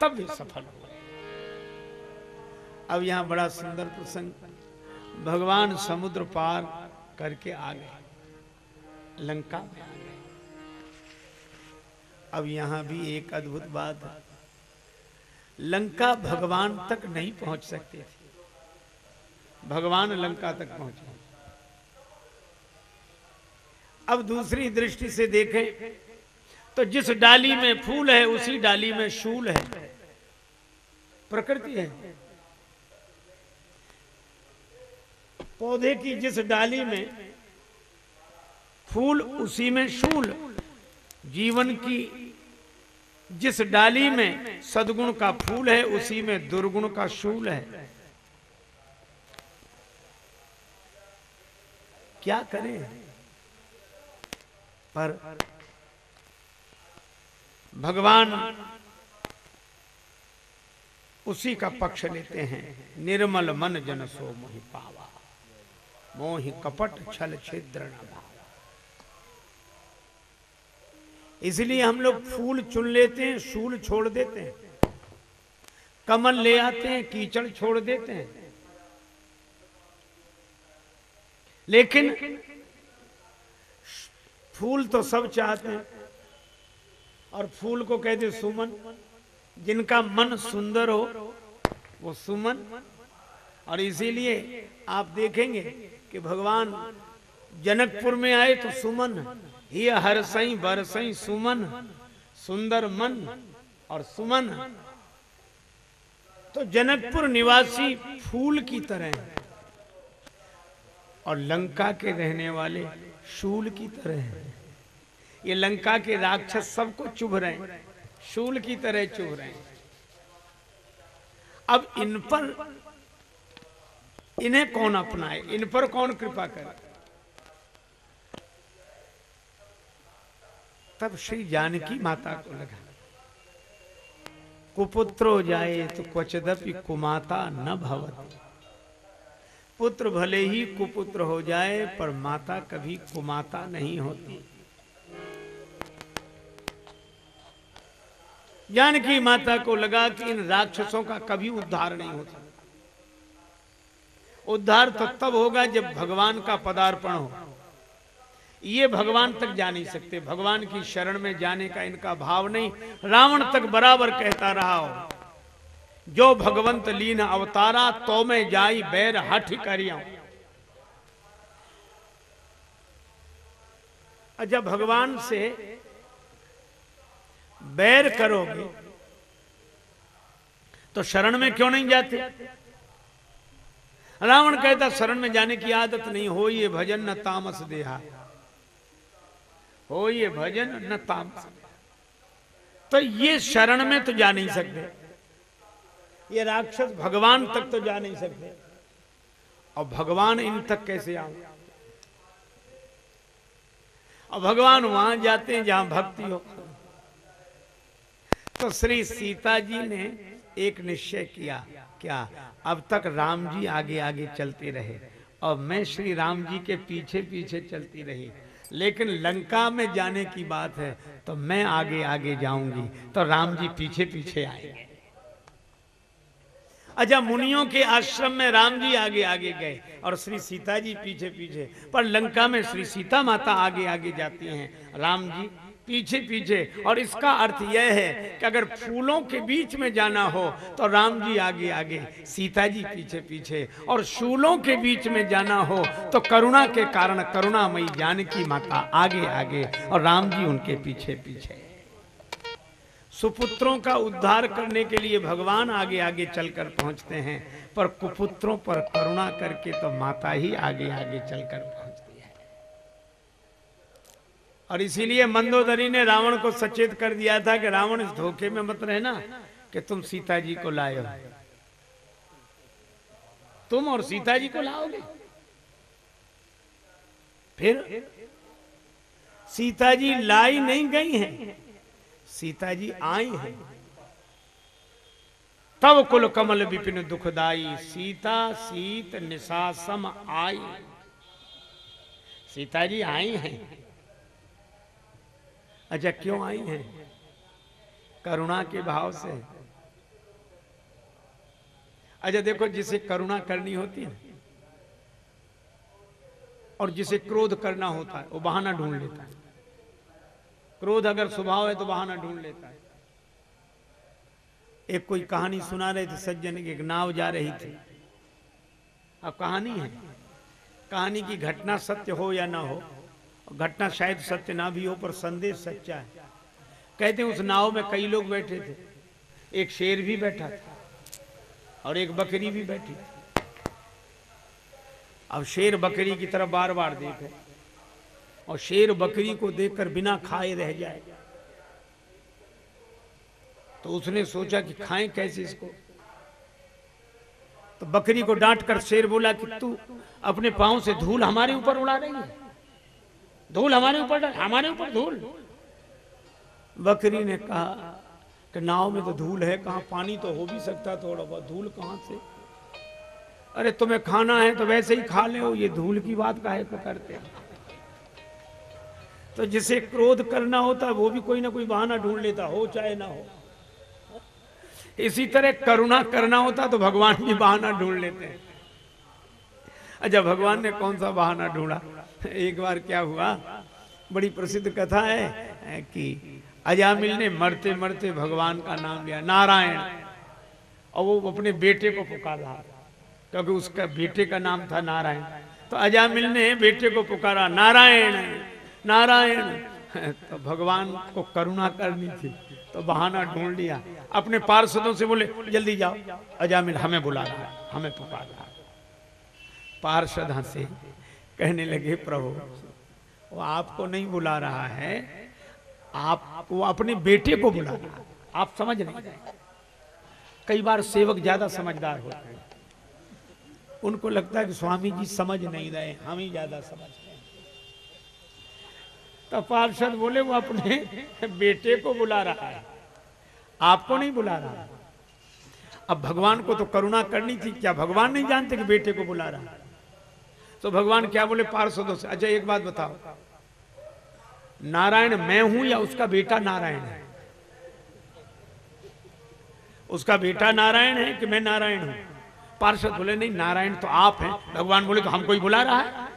S1: तब वे सफल हुए। अब यहाँ बड़ा सुंदर प्रसंग। भगवान समुद्र पार करके आ गए। लंका में आ गए। अब यहाँ भी एक अद्भुत बात है। लंका भगवान तक नहीं पहुँच सकते थे। भगवान लंका तक पहुँचे। अब दूसरी दृष्टि से देखें तो जिस डाली में फूल है, उसी डाली में शूल है। प्रकृति है। पौधे की जिस डाली में फूल, उसी में शूल। जीवन की जिस डाली में सदगुण का फूल है, उसी में दुर्गुण का शूल है। क्या करें? पर भगवान उसी का पक्ष लेते हैं। निर्मल मन जन सो मोहि पावा। मोहि कपट छल छिद्र इसलिए हम लोग फूल चुन लेते हैं, शूल छोड़ देते हैं। कमल ले आते हैं, कीचड़ छोड़ देते हैं। लेकिन फूल तो सब चाहते हैं। और फूल को कहते सुमन। जिनका मन सुंदर हो, वो सुमन। और इसीलिए आप देखेंगे कि भगवान जनकपुर में आए तो सुमन। ही हर सई बरसई सुमन। सुंदर मन और सुमन। तो जनकपुर निवासी फूल की तरह हैं और लंका के रहने वाले शूल की तरह हैं। ये लंका के राक्षस सबको चुभ रहे हैं। शूल की तरह चुभ रहे हैं। अब इन पर इन्हें कौन अपनाए? इन पर कौन कृपा करे? तब श्री जानकी माता को लगा, कुपुत्रो जाए तो क्वचदपि कुमाता न भवत। पुत्र भले ही कुपुत्र हो जाए, पर माता कभी कुमाता नहीं होती। जानकी माता को लगा कि इन राक्षसों का कभी उद्धार नहीं होता। उद्धार तो तब होगा जब भगवान का पदार्पण हो। ये भगवान तक जा नहीं सकते। भगवान की शरण में जाने का इनका भाव नहीं। रावण तक बराबर कहता रहा हो, जो भगवंत लीन अवतारा तो मैं जाई बैर हठ करिया। जब भगवान से बैर करोगे। तो शरण में क्यों नहीं जाते? रावण कहता, शरण में जाने की आदत नहीं हो ये भजन न तामस देहा। हो ये भजन न तामस तो ये शरण में तो जा नहीं सकते। ये राक्षस भगवान तक तो जा नहीं सकते। और भगवान इन तक कैसे आओ और भगवान वहाँ जाते हैं जहाँ भक्ति हो। तो श्री सीता जी ने एक निश्चय किया, क्या? अब तक राम जी आगे आगे चलते रहे और मैं श्री राम जी के पीछे पीछे चलती रही। लेकिन लंका में जाने की बात है तो मैं आगे आगे जाऊँगी। तो राम जी पीछे पीछे आएँगे अच्छा मुनियों के आश्रम में राम जी आगे आगे गए और श्री सीता जी पीछे पीछे। पर लंका में श्री सीता माता आगे आगे जाती हैं। राम जी पीछे पीछे। और इसका अर्थ यह है कि अगर फूलों के बीच में जाना हो तो राम जी आगे आगे। सीता जी पीछे पीछे। और शूलों के बीच में जाना हो तो करुणा के कारण करुणामयी जानकी माता आगे आगे। और राम जी उनके पीछे पीछे। सुपुत्रों का उद्धार करने के लिए भगवान आगे आगे चलकर पहुँचते हैं, पर कुपुत्रों पर करुणा करके तो माता ही आगे आगे चलकर और इसीलिए मंदोदरी ने रावण को सचेत कर दिया था कि रावण इस धोखे में मत रहना कि तुम सीता जी को लाए तुम और सीता जी को लाओगे। फिर सीता जी लाई नहीं गई हैं सीता जी आई हैं। तब कुल कमल विपिन दुखदाई, सीता सीत निशासम आई। सीता जी आई हैं। अच्छा क्यों आई हैं? करुणा के भाव से। अच्छा देखो, जिसे करुणा करनी होती है और जिसे क्रोध करना होता है, वो बहाना ढूंढ लेता है। क्रोध अगर स्वभाव है तो बहाना ढूंढ लेता है। एक कोई कहानी सुना रहे थे सज्जन की, एक नाव जा रही थी। अब कहानी है। कहानी की घटना सत्य हो या ना हो घटना शायद सत्य ना भी हो, पर संदेश सच्चा है। कहते उस नाव में कई लोग बैठे थे। एक शेर भी बैठा था और एक बकरी भी बैठी थी। अब शेर बकरी की तरफ़ बार बार देखे और शेर बकरी को देखकर बिना खाए रह जाए। तो उसने सोचा कि खाएँ कैसे इसको? तो बकरी को डांट कर शेर बोला कि तू अपने पाँव से धूल हमारे ऊपर उड़ा रही है। धूल हमारे ऊपर हमारे ऊपर धूल। बकरी ने कहा कि नाव में तो धूल है, कहा पानी तो हो भी सकता थोड़ा बहुत। धूल कहाँ से? अरे तुम्हें खाना है तो वैसे ही खा ले ये धूल की बात काहे को करते हैं? तो जिसे क्रोध करना होता वो भी कोई ना कोई बहाना ढूंढ लेता, हो चाहे ना हो। इसी तरह करुणा करना होता तो भगवान भी बहाना ढूंढ लेते हैं। अच्छा भगवान ने कौन सा बहाना ढूंढा? एक बार क्या हुआ? बड़ी प्रसिद्ध कथा है कि अजामिल ने मरते मरते भगवान का नाम लिया, नारायण। और वो अपने बेटे को पुकारा। क्योंकि उसका बेटे का नाम था नारायण। तो अजामिल ने बेटे को पुकारा, नारायण नारायण। तो भगवान को करुणा करनी थी तो बहाना ढूंढ लिया। अपने पार्षदों से बोले, जल्दी जाओ। अजामिल हमें बुला रहा हमें पुकार। रहा पार्षद हंसे कहने लगे, प्रभु, वो आपको नहीं बुला रहा है, आप, वो अपने बेटे को बुला रहा है। आप समझ नहीं कई बार सेवक ज़्यादा समझदार होते हैं। उनको लगता है कि स्वामी जी समझ नहीं रहे, हम ही ज़्यादा समझ रहे तो पार्षद बोले, वो अपने बेटे को बुला रहा है, आपको नहीं बुला रहा अब भगवान को तो करुणा करनी थी, क्या भगवान नहीं जानते कि बेटे को बुला रहा है? तो भगवान क्या बोले? पार्षदों से। अच्छा एक बात बताओ। नारायण मैं हूँ या उसका बेटा नारायण है? उसका बेटा नारायण है कि मैं नारायण हूँ? पार्षद बोले, नहीं, नारायण तो आप हैं। भगवान बोले तो हमको ही बुला रहा है?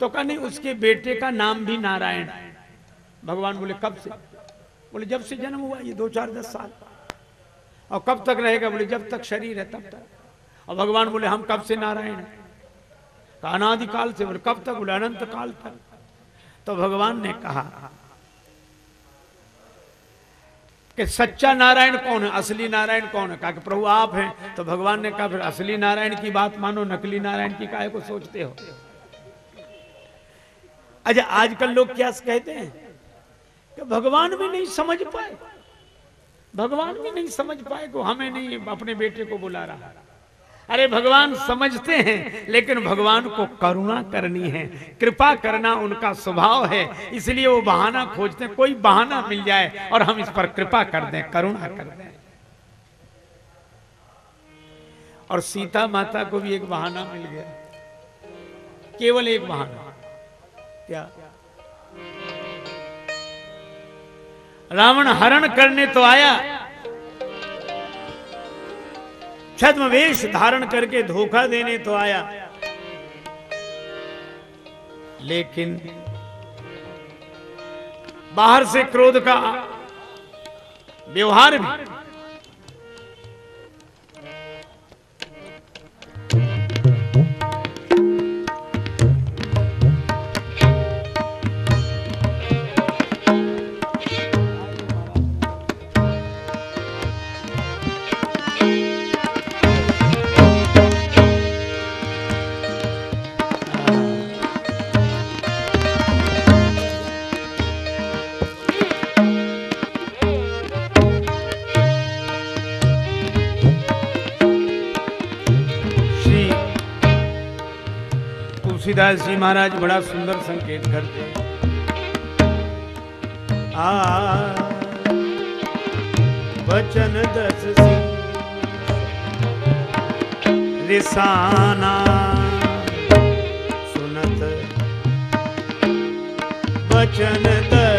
S1: तो कहा, नहीं, उसके बेटे का नाम भी नारायण भगवान बोले, कब से? बोले, जब से जन्म हुआ, ये दो चार दस साल। और कब तक रहेगा? बोले, जब तक शरीर है, तब तक। और भगवान बोले, हम कब से नारायण हैं? कहा अनादिकाल से बोले, कब तक? बोले, अनंत काल तक। तो भगवान ने कहा कि सच्चा नारायण कौन है? असली नारायण कौन है? कहा कि प्रभु आप हैं। तो भगवान ने कहा, फिर असली नारायण की बात मानो, नकली नारायण की काहे को सोचते हो? अच्छा आजकल लोग क्या कहते हैं? कि भगवान भी नहीं समझ पाए। भगवान भी नहीं समझ पाए को हमें नहीं अपने बेटे को बुला रहा। अरे भगवान, समझते हैं, लेकिन भगवान को करुणा करनी है। कृपा करना उनका स्वभाव है, इसलिए वो बहाना खोजते हैं, कोई बहाना मिल जाए और हम इस पर कृपा कर दें, करुणा कर दें। और सीता माता को भी एक बहाना मिल गया। केवल एक बहाना। क्या? रावण हरण करने तो आया छद्म वेश धारण करके धोखा देने तो आया। लेकिन बाहर से क्रोध का व्यवहार भी तुलसीदास जी महाराज बड़ा सुंदर संकेत करते आ वचन दस रिसाना सुनत। वचन दस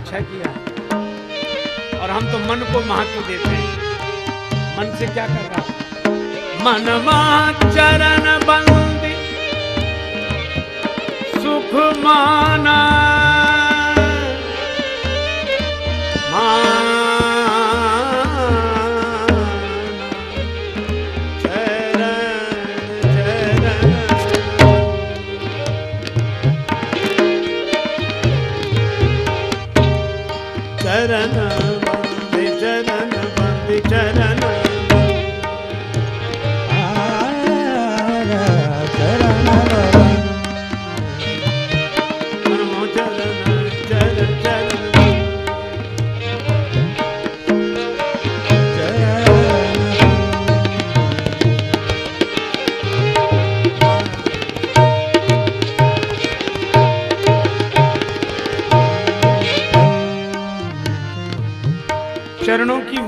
S1: अच्छा किया। और हम तो मन को महत्व देते हैं। मन से क्या कर रहा मन चरण बंदी, सुख माना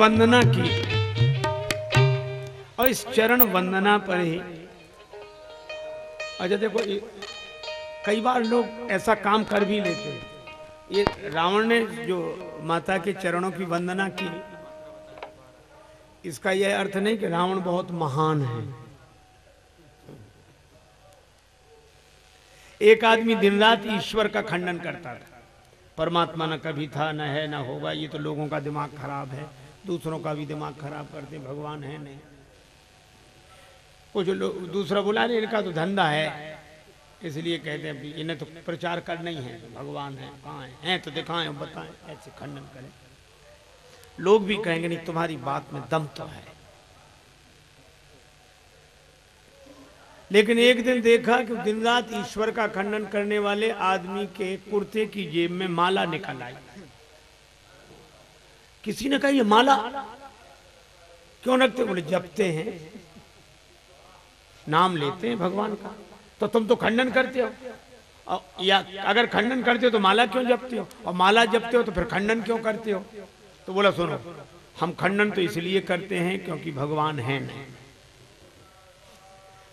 S1: वंदना की। और इस चरण वंदना पर ही। अच्छा देखो कई बार लोग ऐसा काम कर भी लेते हैं। ये रावण ने जो माता के चरणों की वंदना की, इसका यह अर्थ नहीं कि रावण बहुत महान है। एक आदमी दिन रात ईश्वर का खंडन करता था। परमात्मा न कभी था, न है, न होगा, ये तो लोगों का दिमाग खराब है। दूसरों का भी दिमाग खराब करते, भगवान है नहीं। कुछ लोग, दूसरा बुला रहे इनका तो धंधा है। इसलिए कहते हैं, इन्हें तो प्रचार करना ही है, भगवान है, कहाँ है? हैं तो दिखाएँ बताएँ, ऐसे खंडन करें। लोग भी कहेंगे, नहीं, तुम्हारी बात में दम तो है। लेकिन एक दिन देखा कि दिन रात ईश्वर का खंडन करने वाले आदमी के कुर्ते की जेब में माला निकल आई। किसी ने कहा, ये माला क्यों रखते बोले, जपते हैं, नाम लेते हैं भगवान का। तो तुम तो खंडन करते हो। या अगर खंडन करते हो तो माला क्यों जपते हो? और माला जपते हो तो फिर खंडन क्यों करते हो? तो बोला, सुनो, हम खंडन तो इसलिए करते हैं क्योंकि भगवान है नहीं।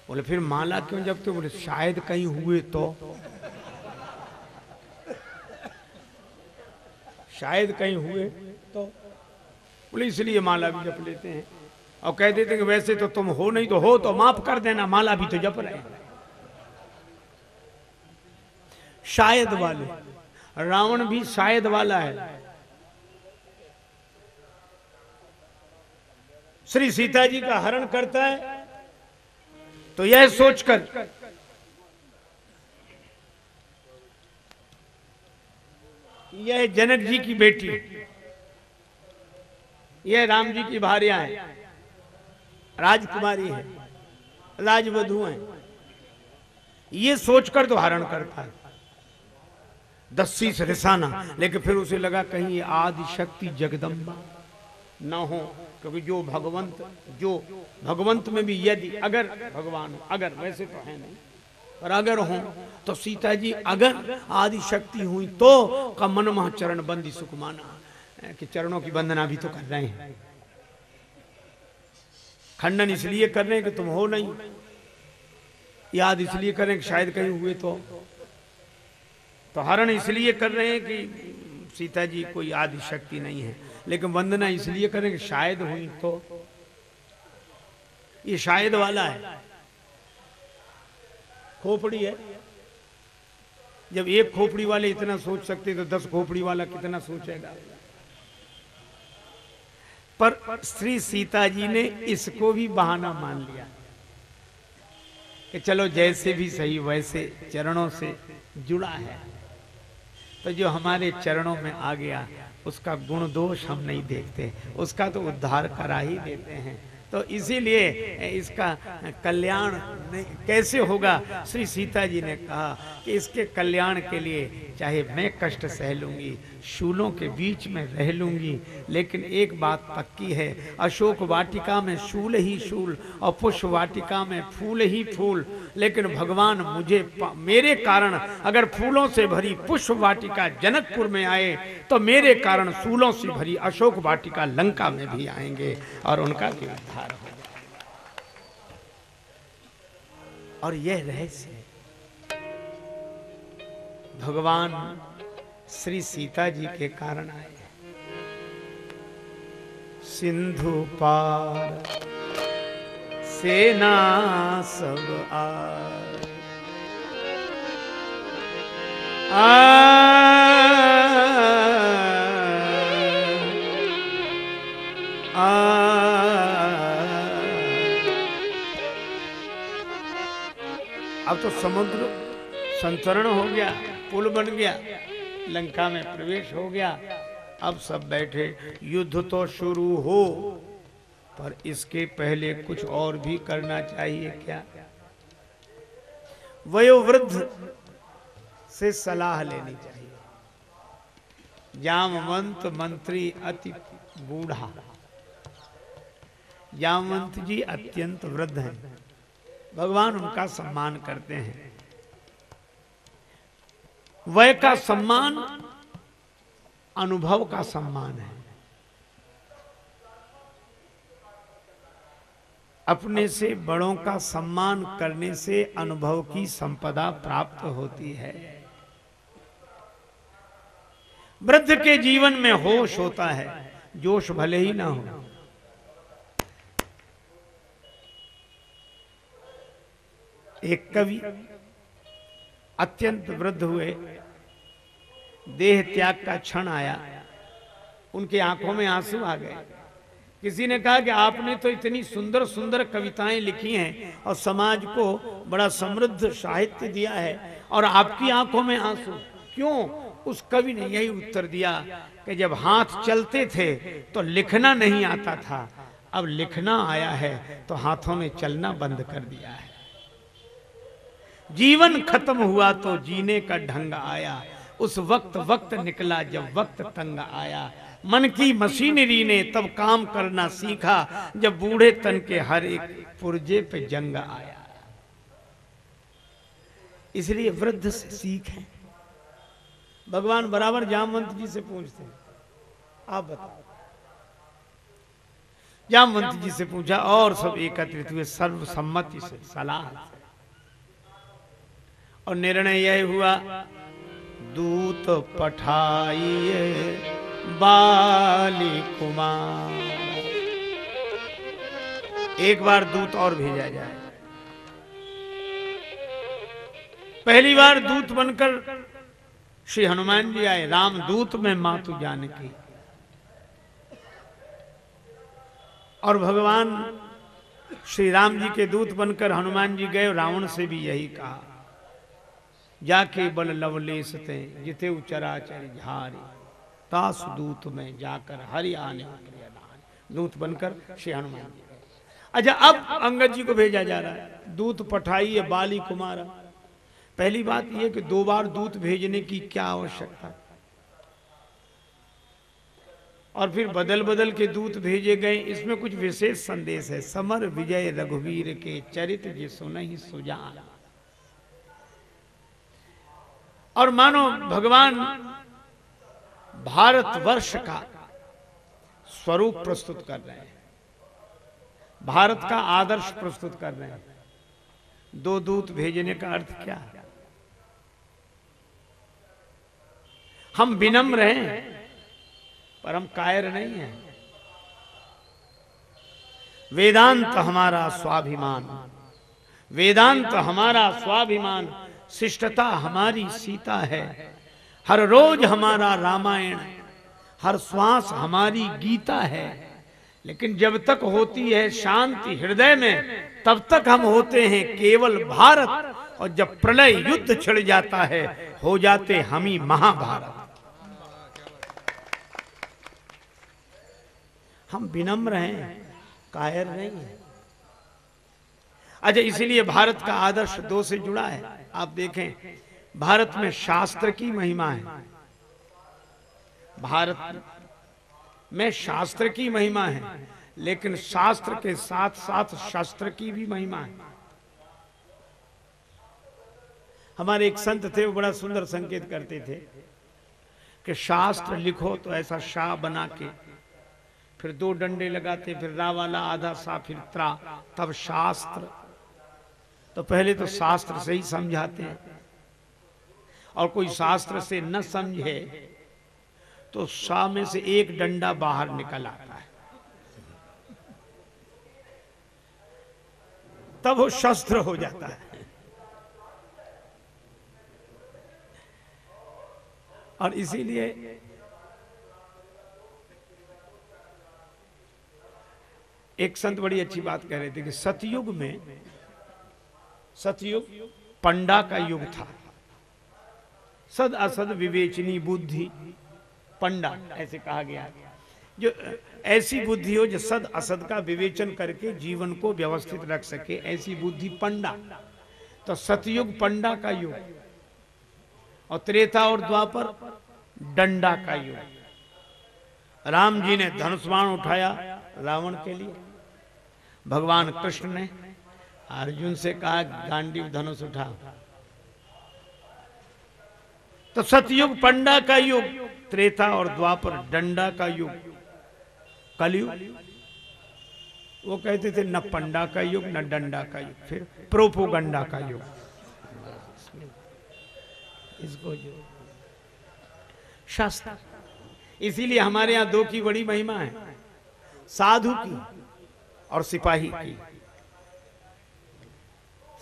S1: बोले, फिर माला क्यों जपते हो? बोले, शायद कहीं हुए तो। शायद कहीं हुए बोले, इसलिए माला भी जप लेते हैं। और कह देते कि, वैसे तो तुम हो नहीं तो हो तो माफ़ कर देना, माला भी तो जप रहे हैं। शायद वाले, रावण भी शायद वाला है। श्री सीता जी का हरण करता है तो यह सोचकर यह जनक जी की बेटी यह राम जी की भार्या है। राजकुमारी है। राजवधु है। ये सोचकर तो हरण करता है। दस्सी से रिसाना, लेकिन फिर उसे लगा कहीं ये आदि शक्ति जगदम्बा न हो, क्योंकि जो भगवंत जो भगवंत में भी यदि अगर भगवान हो, अगर, वैसे तो है नहीं, पर अगर हो तो सीता जी अगर आदि शक्ति हुई तो का मन मह चरण बंदी सुकुमाना। कि चरणों की वंदना भी तो कर रहे हैं। खंडन इसलिए कर रहे हैं कि तुम हो नहीं। याद इसलिए कर रहे हैं कि शायद कहीं हुए तो। तो हरण इसलिए कर रहे हैं कि सीता जी कोई आदि शक्ति नहीं है। लेकिन वंदना इसलिए करें कि शायद हुई तो। ये शायद वाला है। खोपड़ी है। जब एक खोपड़ी वाले इतना सोच सकते तो दस खोपड़ी वाला कितना सोचेगा? पर श्री सीता जी ने इसको भी बहाना मान लिया कि चलो जैसे भी सही वैसे चरणों से जुड़ा है। तो जो हमारे चरणों में आ गया, उसका गुण दोष हम नहीं देखते, उसका तो उद्धार करा ही देते हैं। तो इसीलिए इसका कल्याण कैसे होगा? श्री सीता जी ने कहा कि इसके कल्याण के लिए चाहे मैं कष्ट सह लूँगी शूलों के बीच में रह लूँगी। लेकिन एक बात पक्की है, अशोक वाटिका में शूल ही शूल और पुष्प वाटिका में फूल ही फूल। लेकिन भगवान मुझे मेरे कारण अगर फूलों से भरी पुष्प वाटिका जनकपुर में आए तो मेरे कारण शूलों से भरी अशोक वाटिका लंका में भी आएँगे और उनका भी उद्धार होगा। और यह रहस्य भगवान श्री सीता जी के कारण आए। सिंधु पार सेना सब आ, अब तो समुद्र संतरण हो गया पुल बन गया। लंका में प्रवेश हो गया। अब सब बैठे, युद्ध तो शुरू हो, पर इसके पहले कुछ और भी करना चाहिए क्या? वयोवृद्ध से सलाह लेनी चाहिए। जामवंत मंत्री अति बूढ़ा। जामवंत जी अत्यंत वृद्ध हैं। भगवान उनका सम्मान करते हैं। वय का सम्मान, अनुभव का सम्मान है। अपने से बड़ों का सम्मान करने से अनुभव की संपदा प्राप्त होती है। वृद्ध के जीवन में होश होता है, जोश भले ही ना हो। एक कवि अत्यंत वृद्ध हुए। देह त्याग का क्षण आया। उनकी आँखों में आँसू आ गए। किसी ने कहा कि आपने तो इतनी सुंदर सुंदर कविताएँ लिखी हैं और समाज को बड़ा समृद्ध साहित्य दिया है और आपकी आँखों में आँसू। क्यों? उस कवि ने यही उत्तर दिया कि जब हाथ चलते थे तो लिखना नहीं आता था। अब लिखना आया है तो हाथों ने चलना बंद कर दिया है। जीवन खत्म हुआ तो जीने का ढंग आया। उस वक्त वक्त निकला जब वक्त तंग आया। मन की मशीनरी ने तब काम करना सीखा, जब बूढ़े तन के हर एक पुर्जे पे जंग आया। इसलिए वृद्ध से सीख है। भगवान बराबर जामवंत जी से पूछते हैं। आप बताओ। जामवंत जी से पूछा, और सब एकत्रित हुए, सर्वसम्मति से सलाह और निर्णय यह हुआ, दूत पठाइए बाली कुमार। एक बार दूत और भेजा जाए। पहली बार दूत बनकर श्री हनुमान जी आए, राम दूत में मातु जानकी और भगवान श्री राम जी के दूत बनकर हनुमान जी गए, रावण से भी यही कहा। जाके बल लवलेस ते जिते चराचर झारी। तास दूत में जाकर हरि आने दूत बनकर श्री हनुमान जी। अच्छा अब अंगद जी को भेजा जा रहा है। दूत पठाइए बाली कुमार। पहली बात यह कि दो बार दूत भेजने की क्या आवश्यकता? और फिर बदल बदल के दूत भेजे गए। इसमें कुछ विशेष संदेश है। समर विजय रघुवीर के चरित्र जी नहीं ही सुजान। और मानो भगवान भारतवर्ष का स्वरूप प्रस्तुत कर रहे हैं। भारत का आदर्श प्रस्तुत कर रहे हैं। दो दूत भेजने का अर्थ क्या? है हम विनम्र हैं, पर हम कायर नहीं हैं। वेदांत हमारा स्वाभिमान। वेदांत हमारा स्वाभिमान। शिष्टता हमारी सीता है। हर रोज हमारा रामायण, हर श्वास हमारी गीता है। लेकिन जब तक होती है शांति हृदय में, तब तक हम होते हैं केवल भारत। और जब प्रलय युद्ध छिड़ जाता है, हो जाते हम ही महाभारत। हम विनम्र हैं, कायर नहीं है। अच्छा इसीलिए भारत का आदर्श दो से जुड़ा है। आप देखें, भारत में शास्त्र की महिमा है। भारत में शास्त्र की महिमा है, लेकिन शास्त्र के साथ साथ शास्त्र की भी महिमा है। हमारे एक संत थे, वो बड़ा सुंदर संकेत करते थे कि शास्त्र लिखो तो ऐसा शाह बना के, फिर दो डंडे लगाते, फिर रा वाला आधा सा, फिर त्रा तब शास्त्र तो पहले तो शास्त्र से ही समझाते हैं। और कोई शास्त्र से न समझे तो शाह में से एक डंडा बाहर निकल आता है। तब वो शस्त्र हो। जाता है। और इसीलिए एक संत बड़ी अच्छी बात कह रहे थे कि सतयुग में सतयुग पंडा का युग था। सद असद विवेचनी बुद्धि, पंडा ऐसे कहा गया। जो ऐसी बुद्धि हो जो सद असद का विवेचन करके जीवन को व्यवस्थित रख सके, ऐसी बुद्धि पंडा। तो सतयुग पंडा का युग और त्रेता और द्वापर डंडा का युग। राम जी ने धनुष बाण उठाया रावण के लिए। भगवान कृष्ण ने अर्जुन से कहा, गांडीव धनुष उठा। तो सतयुग, पंडा का युग, त्रेता और द्वापर, डंडा का युग, कलयुग। वो कहते थे, न पंडा का युग, न डंडा का युग, फिर प्रोपोगंडा का युग। इसको जो शास्त्र। इसीलिए हमारे यहाँ दो की बड़ी महिमा है, साधु की और सिपाही की।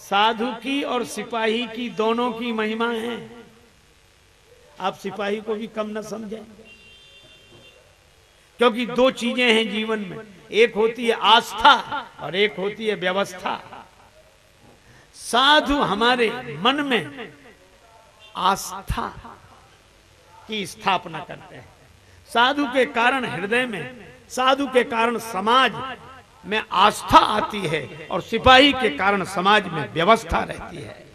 S1: साधु की और सिपाही की दोनों की महिमा है। आप सिपाही को भी कम न समझें, क्योंकि दो चीज़ें हैं जीवन में। एक होती है आस्था और एक होती है व्यवस्था। साधु हमारे मन में आस्था की स्थापना करते हैं। साधु के कारण हृदय में, साधु के कारण समाज में आस्था आती है और सिपाही के कारण समाज में व्यवस्था रहती है।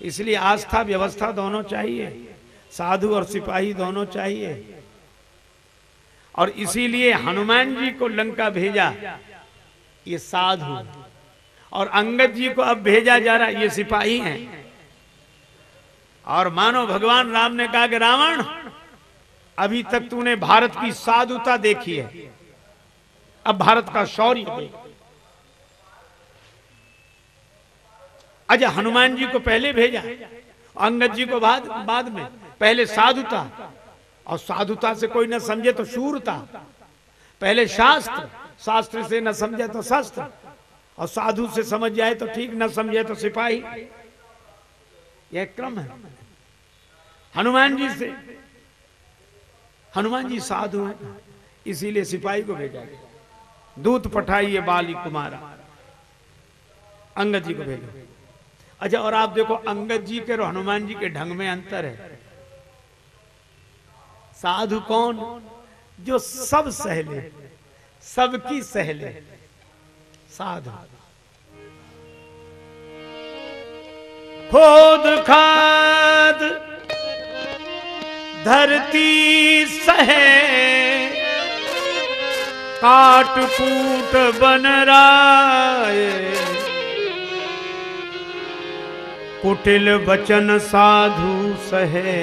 S1: इसलिए आस्था व्यवस्था दोनों चाहिए, साधु और सिपाही दोनों चाहिए। और इसीलिए हनुमान जी को लंका भेजा, ये साधु। और अंगद जी को अब भेजा जा रहा, ये सिपाही हैं। और मानो भगवान राम ने कहा कि रावण, अभी तक तूने भारत की साधुता देखी है। अब भारत का शौर्य देख अजय हनुमान जी को पहले भेजा, अंगद जी को बाद बाद में। पहले साधुता, और साधुता से कोई न समझे तो शूरता। पहले शास्त्र शास्त्र से न समझे तो शस्त्र, और साधु से समझ जाए तो ठीक, न समझे तो सिपाही। यह क्रम है। हनुमान जी से, हनुमान जी साधु हैं इसीलिए सिपाही को भेजा गया। दूत पठाइए बाली कुमारा। अंगद जी को भेजो। अच्छा और आप देखो अंगद जी के और हनुमान जी के ढंग में अंतर है। साधु कौन? जो सब सहले सबकी सहले। साधु। खोद खाद धरती सहे। काट कूट बन राय। कुटिल वचन साधु सहे।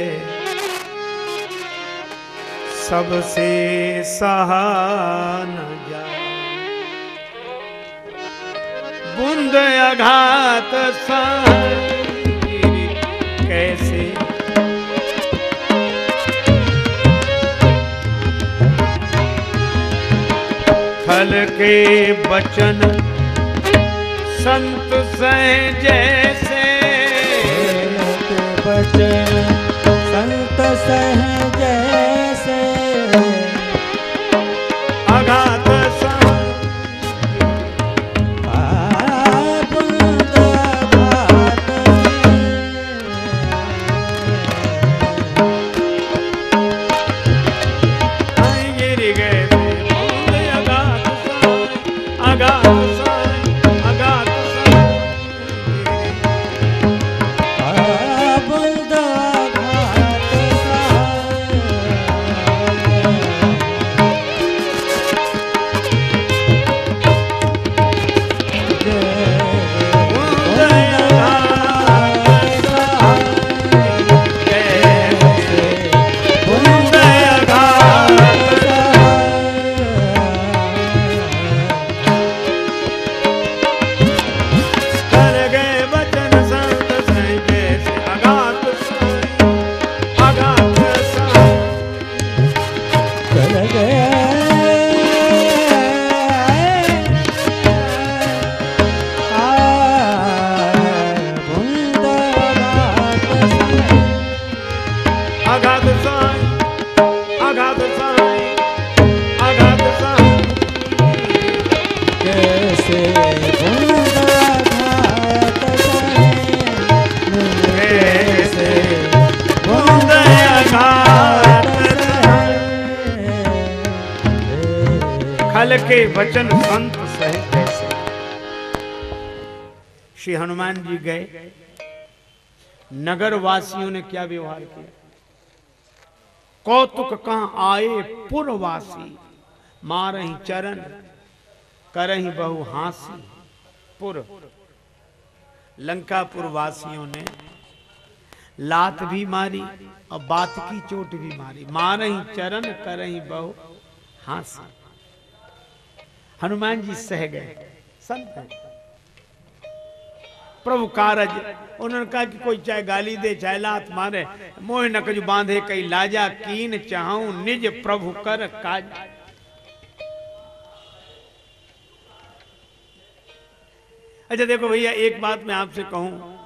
S1: सबसे सहा न जाए बुंद अघात सहगिरि कैसे खल के बचन। संत सह जैसे नगर वासियों ने क्या व्यवहार किया? कौतुक कहा आए पुरवासी? मारही चरण, करही बहु हासी। पुर। लंकापुर वासियों ने लात भी मारी और बात की चोट भी मारी। मारही चरण, करही बहु हासी। हनुमान जी सह गए। संत हैं। प्रभु कारज। उन्होंने कहा कि कोई चाहे गाली दे, चाहे लात मारे, मोह न कजु बांधे कई लाजा, कीन चाहूँ, निज प्रभु कर काज। अच्छा देखो भैया, एक बात मैं आपसे कहूँ।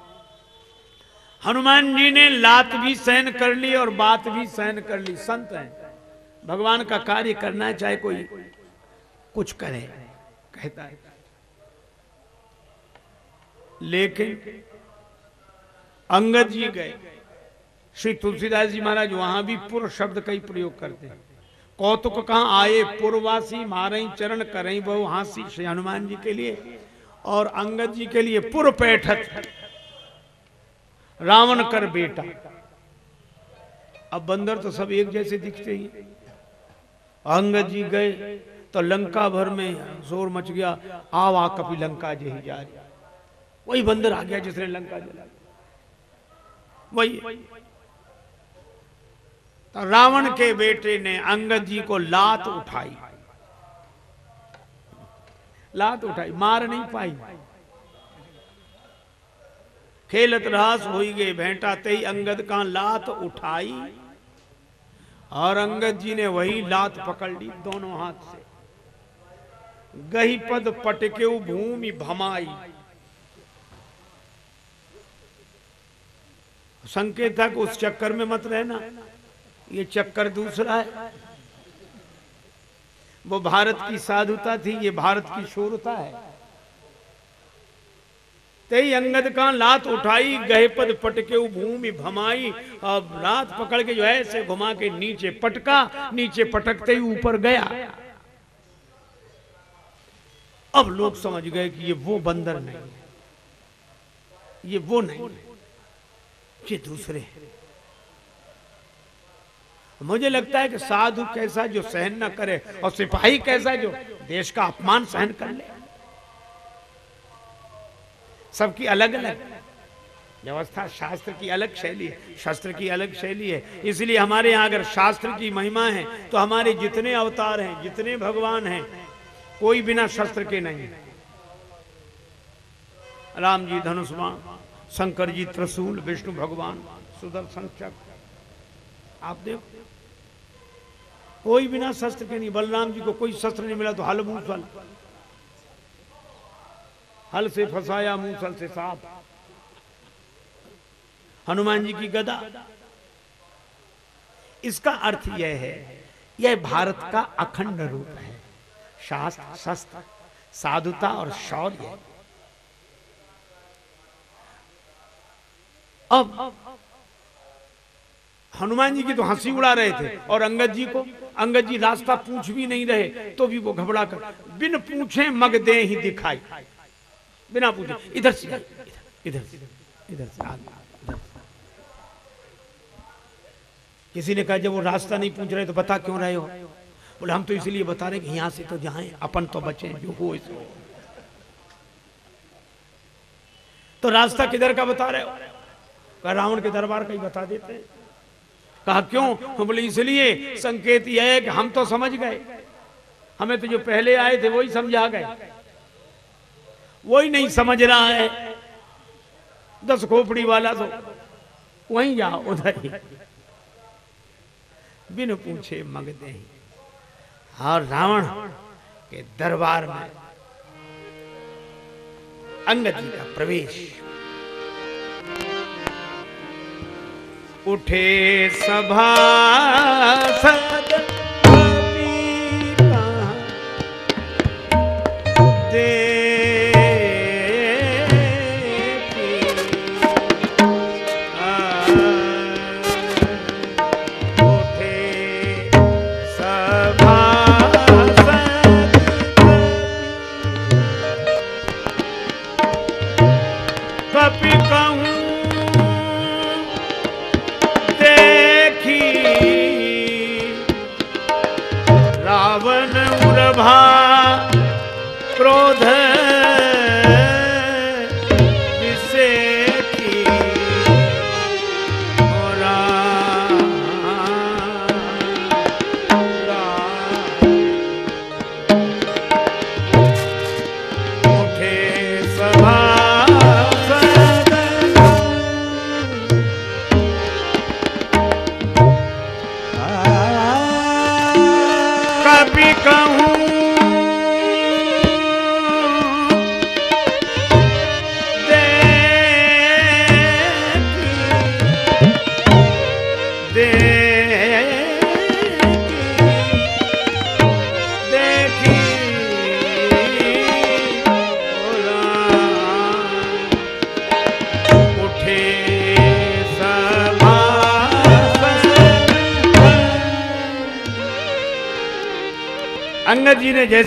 S1: हनुमान जी ने लात भी सहन कर ली और बात भी सहन कर ली। संत हैं। भगवान का कार्य करना है, चाहे कोई कुछ करे, कहता है। लेकिन अंगद जी गए। श्री तुलसीदास जी महाराज, वहाँ भी पुर शब्द का ही प्रयोग करते हैं। कौतुक कहाँ आए पुरवासी मारई चरण करई बहु हासी श्री हनुमान जी के लिए और अंगद जी के लिए पुर पैठत रावण कर बेटा। अब बंदर तो सब एक जैसे दिखते ही। अंगद जी गए तो लंका भर में ज़ोर मच गया, आवा कपि लंका जही जा वही बंदर आ गया जिसने लंका जला वही। तो रावण के बेटे ने अंगद जी को लात उठाई। लात उठाई, मार नहीं पाई। खेलत रहास हो गए भेंटा ते अंगद का लात उठाई और अंगद जी ने वही लात पकड़ ली दोनों हाथ से। गही पद पटके भूमि भमाई। संकेत था कि उस चक्कर में मत रहना। ये चक्कर दूसरा है। वो भारत की साधुता थी, ये भारत की शूरता है। तई अंगद का लात उठाई, गहे पद पटके भूमि भमाई। अब लात पकड़ के जो है, ऐसे घुमा के नीचे पटका, नीचे पटकते ही ऊपर गया। अब लोग समझ गए कि ये वो बंदर नहीं है। ये वो नहीं है। ये दूसरे। मुझे लगता है कि साधु कैसा जो सहन न करे और सिपाही कैसा जो देश का अपमान सहन कर ले। सबकी अलग अलग व्यवस्था, शास्त्र की अलग शैली है, शास्त्र की अलग शैली है। इसलिए हमारे यहाँ अगर शास्त्र की महिमा है तो हमारे जितने अवतार हैं, जितने भगवान हैं, कोई बिना शस्त्र के नहीं। राम जी धनुष्मान शंकर जी त्रिशूल विष्णु भगवान, सुदर्शन चक्र आप देखो, कोई बिना शस्त्र के नहीं, बलराम जी को कोई शस्त्र नहीं मिला तो हल मूसल। हल से फंसाया, मूसल से साफ़। हनुमान जी की गदा। इसका अर्थ यह है, यह भारत का अखंड रूप है। शास्त्र, शस्त्र, साधुता और शौर्य। अब हनुमान जी की तो हँसी उड़ा रहे थे और अंगद जी को, अंगद जी रास्ता पूछ भी नहीं रहे तो भी वो घबरा कर, बिन पूछे मग दे ही दिखाई। बिना पूछे, इधर से, इधर इधर इधर से। किसी ने कहा, जब वो रास्ता नहीं पूछ रहे तो बता क्यों रहे हो? बोले, हम तो इसलिए बता रहे कि यहाँ से तो जाएँ, अपन तो बचे जो हो तो रास्ता किधर का बता रहे हो? रावण के दरबार का ही बता देते हैं। कहा, क्यों? हम बोले, इसलिए संकेत यह है कि हम तो समझ गए। हमें तो जो पहले आए थे, वही समझा गए। वही नहीं समझ रहा है। दस खोपड़ी वाला तो वहीं जाओ, उधर ही। बिन पूछे मग दे। और रावण के दरबार में अंगद जी का प्रवेश। उठे सभा सद कपीता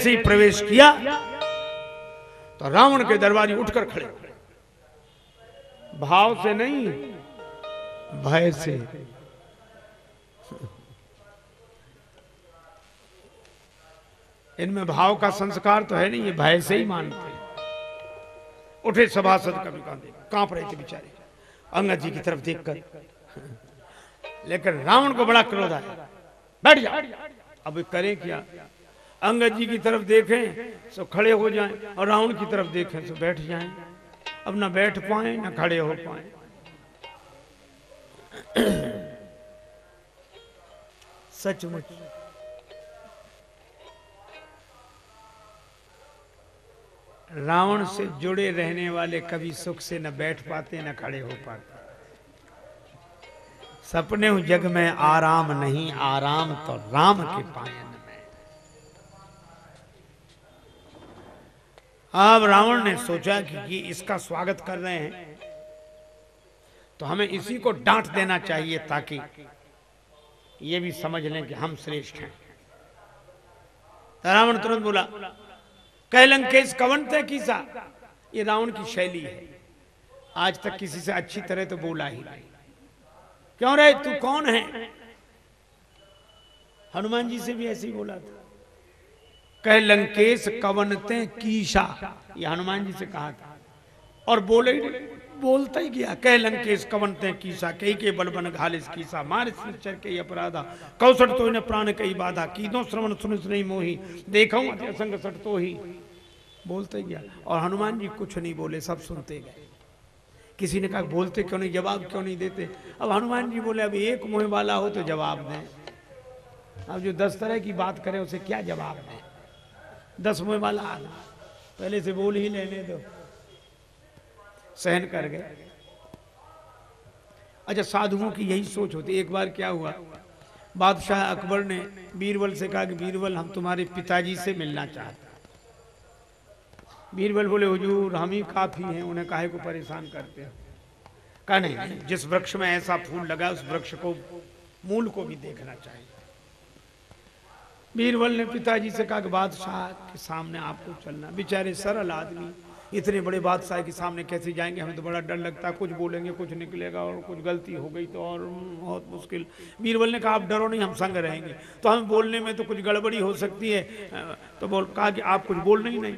S1: जैसे ही प्रवेश किया तो रावण के दरबारी उठकर खड़े। भाव से नहीं, भय से। इनमें भाव का संस्कार तो है नहीं, ये भय से ही मानते। उठे सभासद कभी, काँप रहे थे बेचारे। अंगद जी की तरफ़ देखकर। लेकिन रावण को बड़ा क्रोध आया। बैठ जा। अब करें क्या? अंगद जी की तरफ़ देखें तो खड़े हो जाएँ और रावण की तरफ़ देखें तो बैठ जाएँ। अब ना बैठ पाए, ना खड़े हो पाए। सचमुच। रावण से जुड़े रहने वाले कभी सुख से न बैठ पाते, न खड़े हो पाते। सपने जग में आराम नहीं, आराम तो राम के पायन में अब रावण ने सोचा कि ये इसका स्वागत कर रहे हैं। तो हमें इसी को डांट देना चाहिए ताकि ये भी समझ लें कि हम श्रेष्ठ हैं। तो रावण तुरंत बोला, कह लंकेश, कवन तय कीसा? ये रावण की शैली है। आज तक किसी से अच्छी तरह तो बोला ही नहीं। क्यों रे, तू कौन है? हनुमान जी से भी ऐसे ही बोला था। कह लंकेश कवनते कीशा। ये हनुमान जी से कहा था। और बोले, बोलता ही गया, कह लंकेश कवनते कीसा कई के बलबन घालिस कीसा मार चर के अपराधा, कौसट तो इन्हें प्राण कई बाधा, कीदो श्रवण सुन नहीं मोही, देखो असंग सट तो ही। बोलते गया, और हनुमान जी कुछ नहीं बोले, सब सुनते गए। किसी ने कहा, बोलते क्यों नहीं, जवाब क्यों नहीं देते? अब हनुमान जी बोले, अब एक मुँह वाला हो तो जवाब दें। अब जो दस तरह की बात करें, उसे क्या जवाब दें? दस मुँह वाला आना पहले से बोल ही लेने दो। सहन कर गए। अच्छा साधुओं की यही सोच होती एक बार क्या हुआ? बादशाह अकबर ने बीरबल से कहा कि बीरबल हम तुम्हारे पिताजी से मिलना चाहते हैं। बीरबल बोले हुजूर हम ही काफ़ी हैं। उन्हें काहे को परेशान करते हैं? कहा नहीं, जिस वृक्ष में ऐसा फूल लगा उस वृक्ष को मूल को भी देखना चाहिए। बीरबल ने पिताजी से कहा कि बादशाह के सामने आपको चलना। बेचारे सरल आदमी, इतने बड़े बादशाह के सामने कैसे जाएँगे? हमें तो बड़ा डर लगता है। कुछ बोलेंगे, कुछ निकलेगा और कुछ गलती हो गई तो और बहुत मुश्किल। बीरबल ने कहा, आप डरो नहीं, हम संग रहेंगे। तो हमें बोलने में तो कुछ गड़बड़ी हो सकती है। तो बोल, कहा कि आप कुछ बोलना ही नहीं।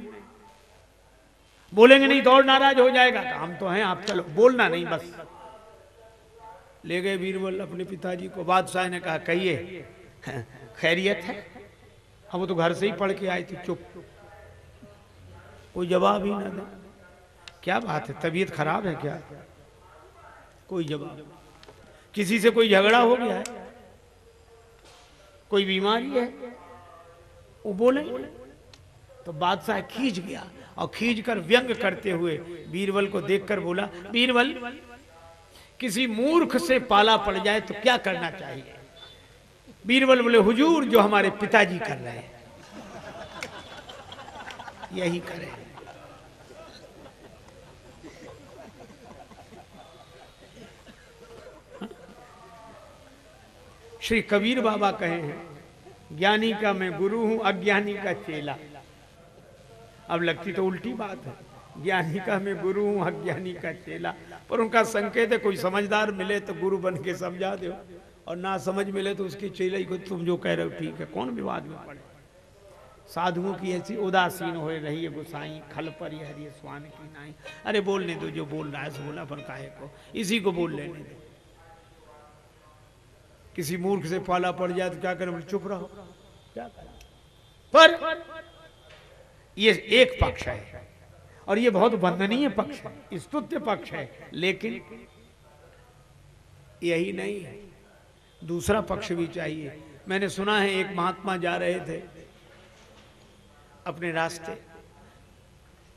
S1: बोलेंगे नहीं तो और नाराज़ हो जाएगा। हम तो हैं, आप चलो, बोलना नहीं बस। ले गए बीरबल अपने पिताजी को। बादशाह ने कहा, कहिए, खैरियत है? हम तो घर से ही पढ़ के आए थे, चुप। कोई जवाब ही ना दे। क्या बात है, तबीयत खराब है क्या? कोई जवाब किसी से कोई झगड़ा हो गया है? कोई बीमारी है? वो बोले तो बादशाह खींच गया और खींच कर व्यंग करते हुए बीरबल को देखकर बोला, बीरबल, किसी मूर्ख से पाला पड़ जाए तो क्या करना चाहिए? बीरबल बोले, हुजूर जो हमारे पिताजी कर रहे हैं। यही करें। श्री कबीर बाबा कहे हैं, ज्ञानी का मैं गुरु हूँ, अज्ञानी का चेला। अब लगती तो उल्टी बात है, ज्ञानी का मैं गुरु हूँ, अज्ञानी का चेला। पर उनका संकेत है, कोई समझदार मिले तो गुरु बन के समझा दो। और ना समझ मिले तो उसकी चेले को तुम जो कह रहे हो ठीक है। कौन विवाद में पड़े? साधुओं की ऐसी उदासीन हो रही है गुसाई खल पर हरि स्वान की नाई। अरे बोलने दो, जो बोल रहा है सो बोला पर काहे को? इसी को बोल लेने दो। किसी मूर्ख से पाला पड़ जाए तो क्या करें? चुप रहो। क्या पर ये एक पक्ष है। और ये बहुत वंदनीय पक्ष है। स्तुत्य पक्ष है। लेकिन यही नहीं है। दूसरा पक्ष भी चाहिए। मैंने सुना है एक महात्मा जा रहे थे अपने रास्ते।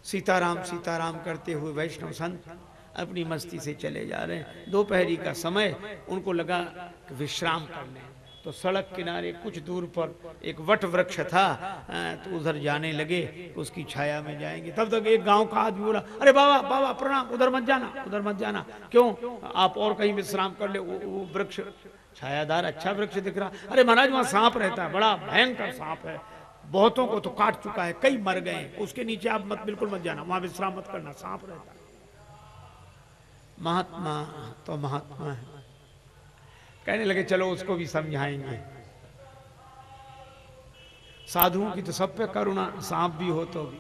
S1: सीताराम सीताराम करते हुए वैष्णव संत अपनी मस्ती से चले जा रहे हैं। दोपहरी का समय, उनको लगा कि विश्राम कर लें तो सड़क किनारे कुछ दूर पर एक वट वृक्ष था तो उधर जाने लगे, उसकी छाया में जाएँगे। तब तक एक गाँव का आदमी बोला, अरे बाबा बाबा, प्रणाम, उधर मत जाना, उधर मत जाना। क्यों? आप और कहीं विश्राम कर ले वो वृक्ष छायादार अच्छा वृक्ष दिख रहा। अरे महाराज, वहाँ सांप रहता है, बड़ा भयंकर सांप है। बहुतों को तो काट चुका है, कई मर गए उसके नीचे आप मत, बिल्कुल मत जाना, वहाँ विश्राम मत करना, सांप रहता है। महात्मा तो महात्मा है। कहने लगे, चलो उसको भी समझाएँगे। साधुओं की तो सब पे करुणा, सांप भी हो तो भी।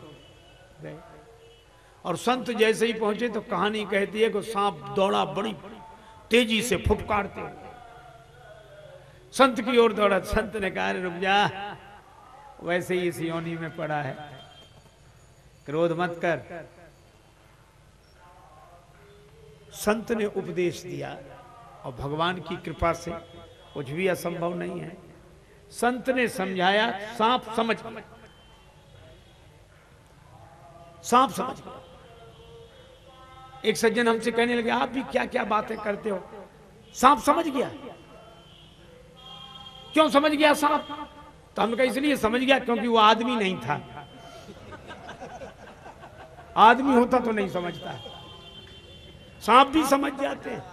S1: और संत जैसे ही पहुँचे तो कहानी कहती है कि सांप दौड़ा, बड़ी तेज़ी से फुफकारते हुए। संत की ओर दौड़ा, संत ने कहा, "अरे रुक जा, वैसे ही इस योनि में पड़ा है। क्रोध मत कर। संत ने उपदेश दिया और भगवान की कृपा से कुछ भी असंभव नहीं है। संत ने समझाया, सांप समझ सांप समझ एक सज्जन हमसे कहने लगे, आप भी क्या क्या बातें करते हो? सांप समझ गया। क्यों समझ गया सांप तो हमने कहा, इसलिए समझ गया क्योंकि वो आदमी नहीं था। आदमी होता तो नहीं समझता। सांप भी समझ जाते। हैं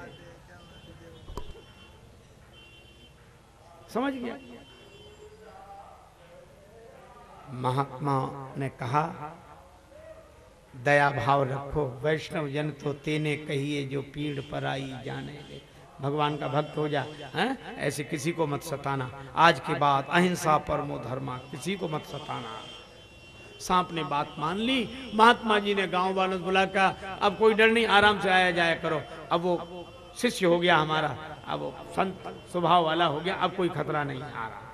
S1: समझ गया। महात्मा ने कहा, दया भाव रखो, वैष्णव जन तो तेने कहिए जो पीड़ पर आई जाने दे। भगवान का भक्त हो जा हैं? ऐसे किसी को मत सताना। आज के बाद अहिंसा परमो धर्मा किसी को मत सताना। सांप ने बात मान ली महात्मा जी ने गाँव वालों से बुला का अब कोई डर नहीं आराम से आया जाया करो। अब वो शिष्य हो गया हमारा अब वो संत स्वभाव वाला हो गया अब कोई खतरा नहीं है, आराम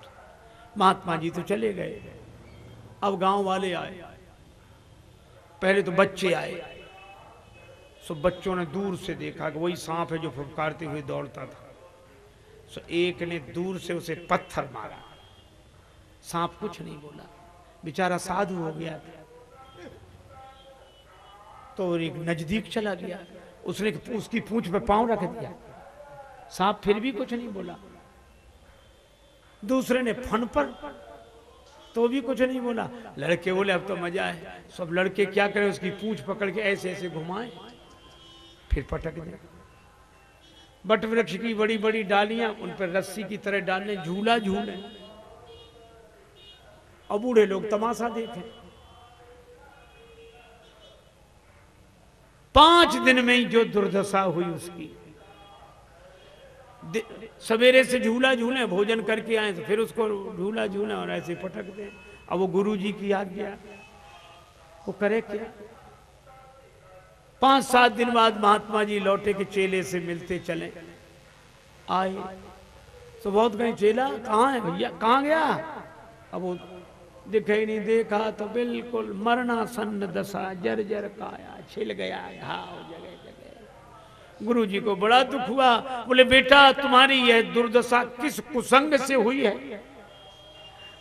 S1: महात्मा जी तो चले गए। अब गाँव वाले आए। पहले तो बच्चे आए। सब बच्चों ने दूर से देखा कि वही सांप है जो फुफकारते हुए दौड़ता था। सो एक ने दूर से उसे पत्थर मारा। सांप कुछ नहीं बोला। बेचारा साधु हो गया था। तो एक नज़दीक चला गया। उसने उसकी पूंछ पे पाँव रख दिया। सांप फिर भी कुछ नहीं बोला। दूसरे ने फन पर तो भी कुछ नहीं बोला। लड़के बोले, अब तो मज़ा है। सब लड़के क्या करें? उसकी पूंछ पकड़ के ऐसे ऐसे घुमाए। फिर पटक दे बट वृक्ष की बड़ी बड़ी डालियाँ, उन पर रस्सी की तरह डालने, झूला झूले। और बूढ़े लोग तमाशा देखे। पाँच दिन में ही जो दुर्दशा हुई उसकी। सवेरे से झूला झूले, भोजन करके आए तो फिर उसको झूला झूले और ऐसे पटक दे। अब वो गुरु जी की आज्ञा वो करे क्या? पाँच सात दिन बाद महात्मा जी लौटे के चेले से मिलते चले। आए। तो बहुत कहीं चेला, कहाँ है भैया? कहाँ गया? अब वो दिखे नहीं, देखा तो बिल्कुल मरना सन्न दशा, जर जर काया, छिल गया, घाव जगह जगह। गुरु जी को बड़ा दुख हुआ। बोले, बेटा, तुम्हारी यह दुर्दशा किस कुसंग से हुई है?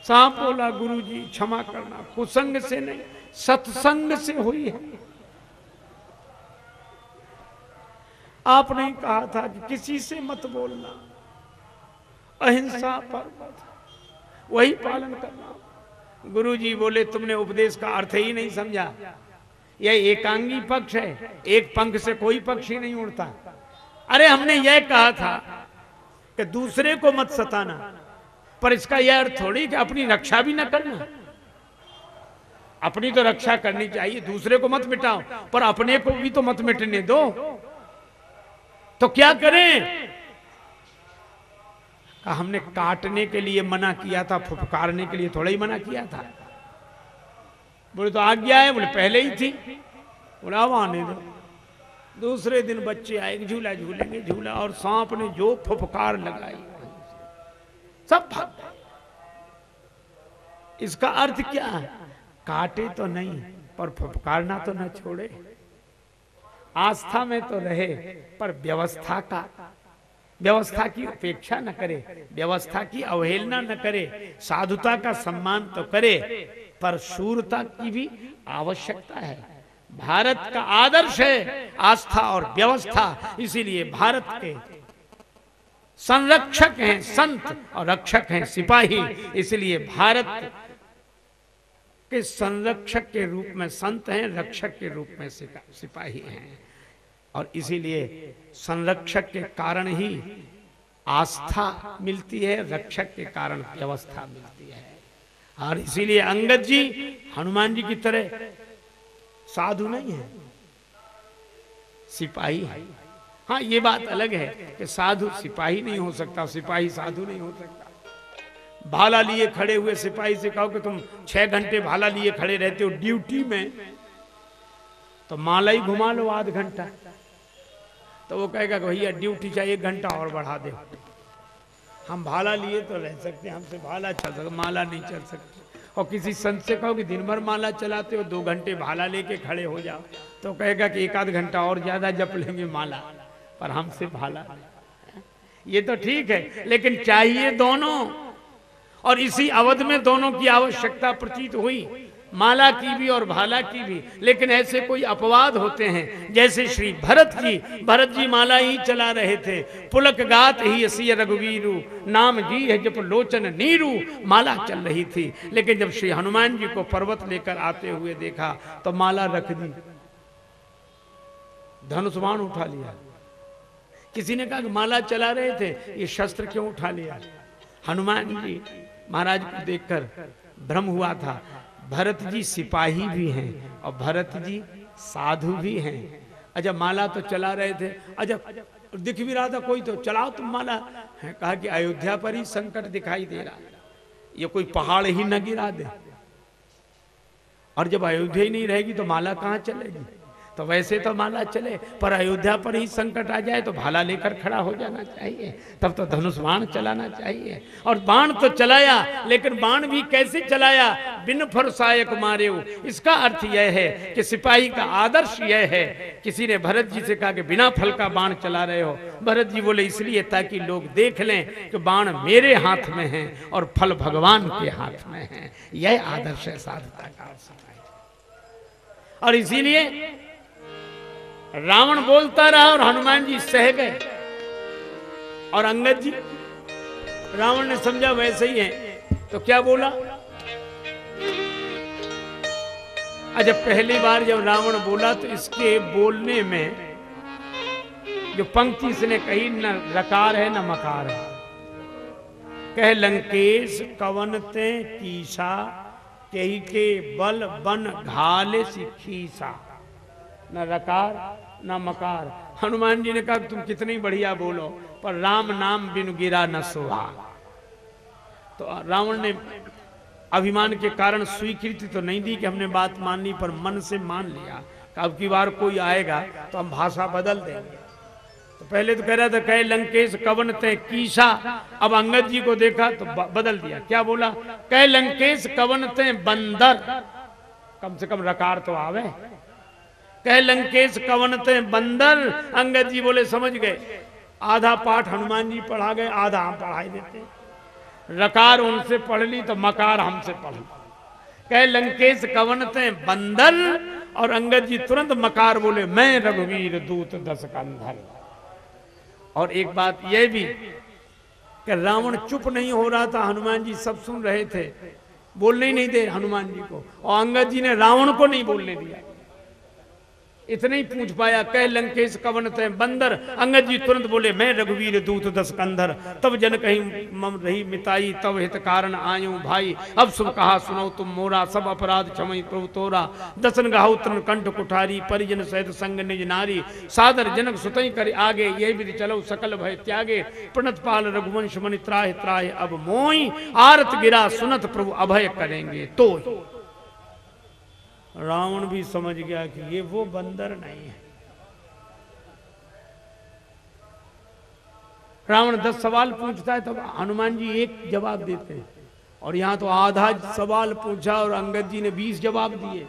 S1: सांप बोला गुरु जी क्षमा करना, कुसंग से नहीं, सत्संग से हुई है। आपने कहा था कि किसी से मत बोलना। अहिंसा पर वही पालन करना। गुरु जी बोले, तुमने उपदेश का अर्थ ही नहीं समझा। यह एकांगी पक्ष है। एक पंख से कोई पक्ष ही नहीं उड़ता। अरे, हमने यह कहा था कि दूसरे को मत सताना। पर इसका यह अर्थ थोड़ी कि अपनी रक्षा भी ना करना। अपनी तो रक्षा करनी चाहिए, दूसरे को मत मिटाओ। पर अपने को भी तो मत मिटने दो। तो क्या करें? कहा, हमने काटने के लिए मना किया था फुफकारने के लिए थोड़ा ही मना किया था। बोले तो आज्ञा है? बोले पहले ही थी। बोला अब आने दो। दूसरे दिन बच्चे आए झूला झूलेंगे झूला और सांप ने जो फुफकार लगाई सब भाग इसका अर्थ क्या है? काटे तो नहीं पर फुफकारना तो न छोड़े। आस्था में तो रहे, पर व्यवस्था का। व्यवस्था की उपेक्षा न करे, व्यवस्था की अवहेलना न करे, साधुता का सम्मान तो करे, पर शूरता की भी आवश्यकता है। भारत का आदर्श है, आस्था और व्यवस्था, इसीलिए भारत के संरक्षक हैं संत और रक्षक हैं सिपाही, इसलिए भारत के संरक्षक के रूप में संत हैं, रक्षक के रूप में सिपा- सिपाही हैं। और इसीलिए संरक्षक के कारण ही आस्था मिलती है, रक्षक के कारण व्यवस्था मिलती है। और इसीलिए अंगद जी, हनुमान जी की तरह साधु नहीं है, सिपाही है। हाँ ये बात अलग है कि साधु सिपाही नहीं हो सकता, सिपाही साधु नहीं हो सकता। भाला लिए खड़े हुए सिपाही से कहो कि तुम छह घंटे भाला लिए खड़े रहते हो ड्यूटी में तो माला ही घुमा लो आध घंटा। तो वो कहेगा कि भैया ड्यूटी चाहिए, एक घंटा और बढ़ा दे। हम भाला लिए तो रह सकते हैं, हमसे भाला चल सकते माला नहीं चल सकती। और किसी संत से कहो कि दिन भर माला चलाते हो, दो घंटे भाला लेके खड़े हो जाओ। तो कहेगा कि एक आध घंटा और ज़्यादा जप लेंगे माला, पर हमसे भाला। ये तो ठीक है, लेकिन चाहिए दोनों। और इसी अवध में दोनों की आवश्यकता प्रतीत हुई, माला की भी और भाला की भी। लेकिन ऐसे कोई अपवाद होते हैं, जैसे श्री भरत जी। भरत जी माला ही चला रहे थे। पुलक गात ही असी रघुवीरु, नाम जी है जब लोचन नीरू, माला चल रही थी। लेकिन जब श्री हनुमान जी को पर्वत लेकर आते हुए देखा तो माला रख दी। धनुष उठा लिया। किसी ने कहा माला चला रहे थे, ये शस्त्र क्यों उठा लिया? हनुमान जी महाराज को देखकर भ्रम हुआ था। भरत जी सिपाही भी हैं और भरत जी साधु भी हैं। अच्छा माला तो चला रहे थे। अच्छा दिख भी रहा था कोई तो चलाओ तुम माला। कहा कि अयोध्या पर ही संकट दिखाई दे रहा ये कोई पहाड़ ही न गिरा दे। और जब अयोध्या ही नहीं रहेगी तो माला कहाँ चलेगी? तो वैसे तो माला चले, पर अयोध्या पर ही संकट आ जाए तो भाला लेकर खड़ा हो जाना चाहिए। तब तो धनुष बाण चलाना चाहिए। और बाण तो चलाया, लेकिन बाण भी कैसे चलाया? बिन फरसायक मारे इसका अर्थ यह है कि सिपाही का आदर्श यह है। किसी ने भरत जी से कहा कि बिना फल का बाण चला रहे हो। भरत जी बोले, इसलिए ताकि लोग देख लें कि बाण मेरे हाथ में है और फल भगवान के हाथ में है। यह आदर्श है, साधुता का और इसीलिए रावण बोलता रहा और हनुमान जी सह गए। और अंगद जी, रावण ने समझा वैसे ही है। तो क्या बोला? अच्छा पहली बार जब रावण बोला तो इसके बोलने में जो पंक्ति इसने कही, न रकार है, न मकार है। कह, लंकेश कवनते कीसा कही के बल बन घाले सिखीसा न रकार न मकार। हनुमान जी ने कहा, तुम कितनी बढ़िया बोलो, पर राम नाम बिन गिरा न सोहा। तो रावण ने अभिमान के कारण स्वीकृति तो नहीं दी कि हमने बात मान ली पर मन से मान लिया। अब की बार कोई आएगा तो हम भाषा बदल देंगे। तो पहले तो कह रहा था, कहे, लंकेश कवन ते कीसा अब अंगद जी को देखा तो बदल दिया। क्या बोला? कहे, लंकेश कवन ते बंदर। कम से कम रकार तो आवे। कह, लंकेश कवन कवनते बंदर? अंगद जी बोले, समझ गए। आधा पाठ हनुमान जी पढ़ा गए, आधा हम पढ़ाई देते। रकार उनसे पढ़ ली तो मकार हमसे पढ़ ली। कह, लंकेश कवन कवनते बंदर? और अंगद जी तुरंत मकार बोले, मैं रघुवीर दूत दस कंधर। और एक बात यह भी, कि रावण चुप नहीं हो रहा था, हनुमान जी सब सुन रहे थे। बोलने ही नहीं दे हनुमान जी को। और अंगद जी ने रावण को नहीं बोलने दिया। इतने ही पूछ पाया, कह लंकेश कवन ते बंदर? अंगद जी तुरंत बोले, मैं रघुवीर दूत दस कंधर तब जन कहीं मम रही मिताई, तब हित कारण आयो भाई। अब सुन कहा सुनो तुम मोरा, सब अपराध क्षमई प्रभु तोरा। दसन गाहु तरण कंठ कुठारी, परिजन सहित संग निज नारी। सादर जनक सुतई कर आगे, ये भी चलो सकल भय त्यागे। प्रणत पाल रघुवंश मनि त्राह त्राह अब मोई, आरत गिरा सुनत प्रभु अभय करेंगे तो रावण भी समझ गया कि ये वो बंदर नहीं है। रावण दस सवाल पूछता है तब हनुमान जी एक जवाब देते हैं। और यहाँ तो आधा सवाल पूछा और अंगद जी ने बीस जवाब दिए।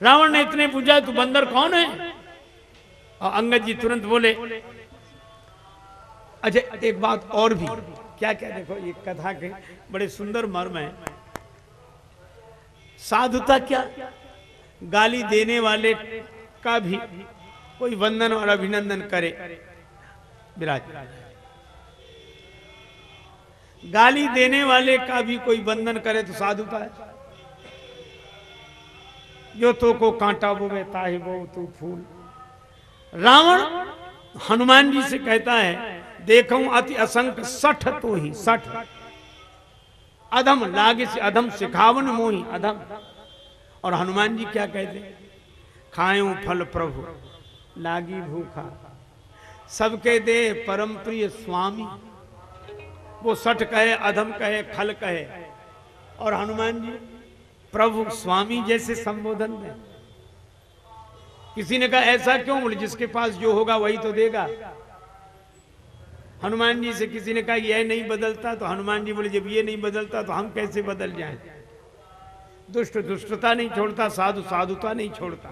S1: रावण ने इतने पूछा, तू बंदर कौन है? और अंगद जी तुरंत बोले अच्छा एक बात और भी। क्या क्या देखो, ये कथा के बड़े सुंदर मर्म है। साधुता क्या? गाली देने वाले का भी कोई वंदन और अभिनंदन करे। विराज गाली देने वाले का भी कोई वंदन करे तो साधुता है। जो तो को कांटा बोवे ताहे बो, तू फूल। रावण हनुमान जी से कहता है, देखो अति असंख्य सठ तो ही सठ। अधम लागे से अधम सिखावन मोही, अधम। और हनुमान जी क्या कहते? खायो फल प्रभु, लागी भूखा। सबके दे परम प्रिय स्वामी। वो सठ कहे, अधम कहे, खल कहे। और हनुमान जी, प्रभु स्वामी जैसे संबोधन में। किसी ने कहा, ऐसा क्यों? बोले, जिसके पास जो होगा, वही तो देगा। हनुमान जी से किसी ने कहा, यह नहीं बदलता। तो हनुमान जी बोले, जब ये नहीं बदलता तो हम कैसे बदल जाएँ? दुष्ट दुष्टता नहीं छोड़ता, साधु साधुता नहीं छोड़ता।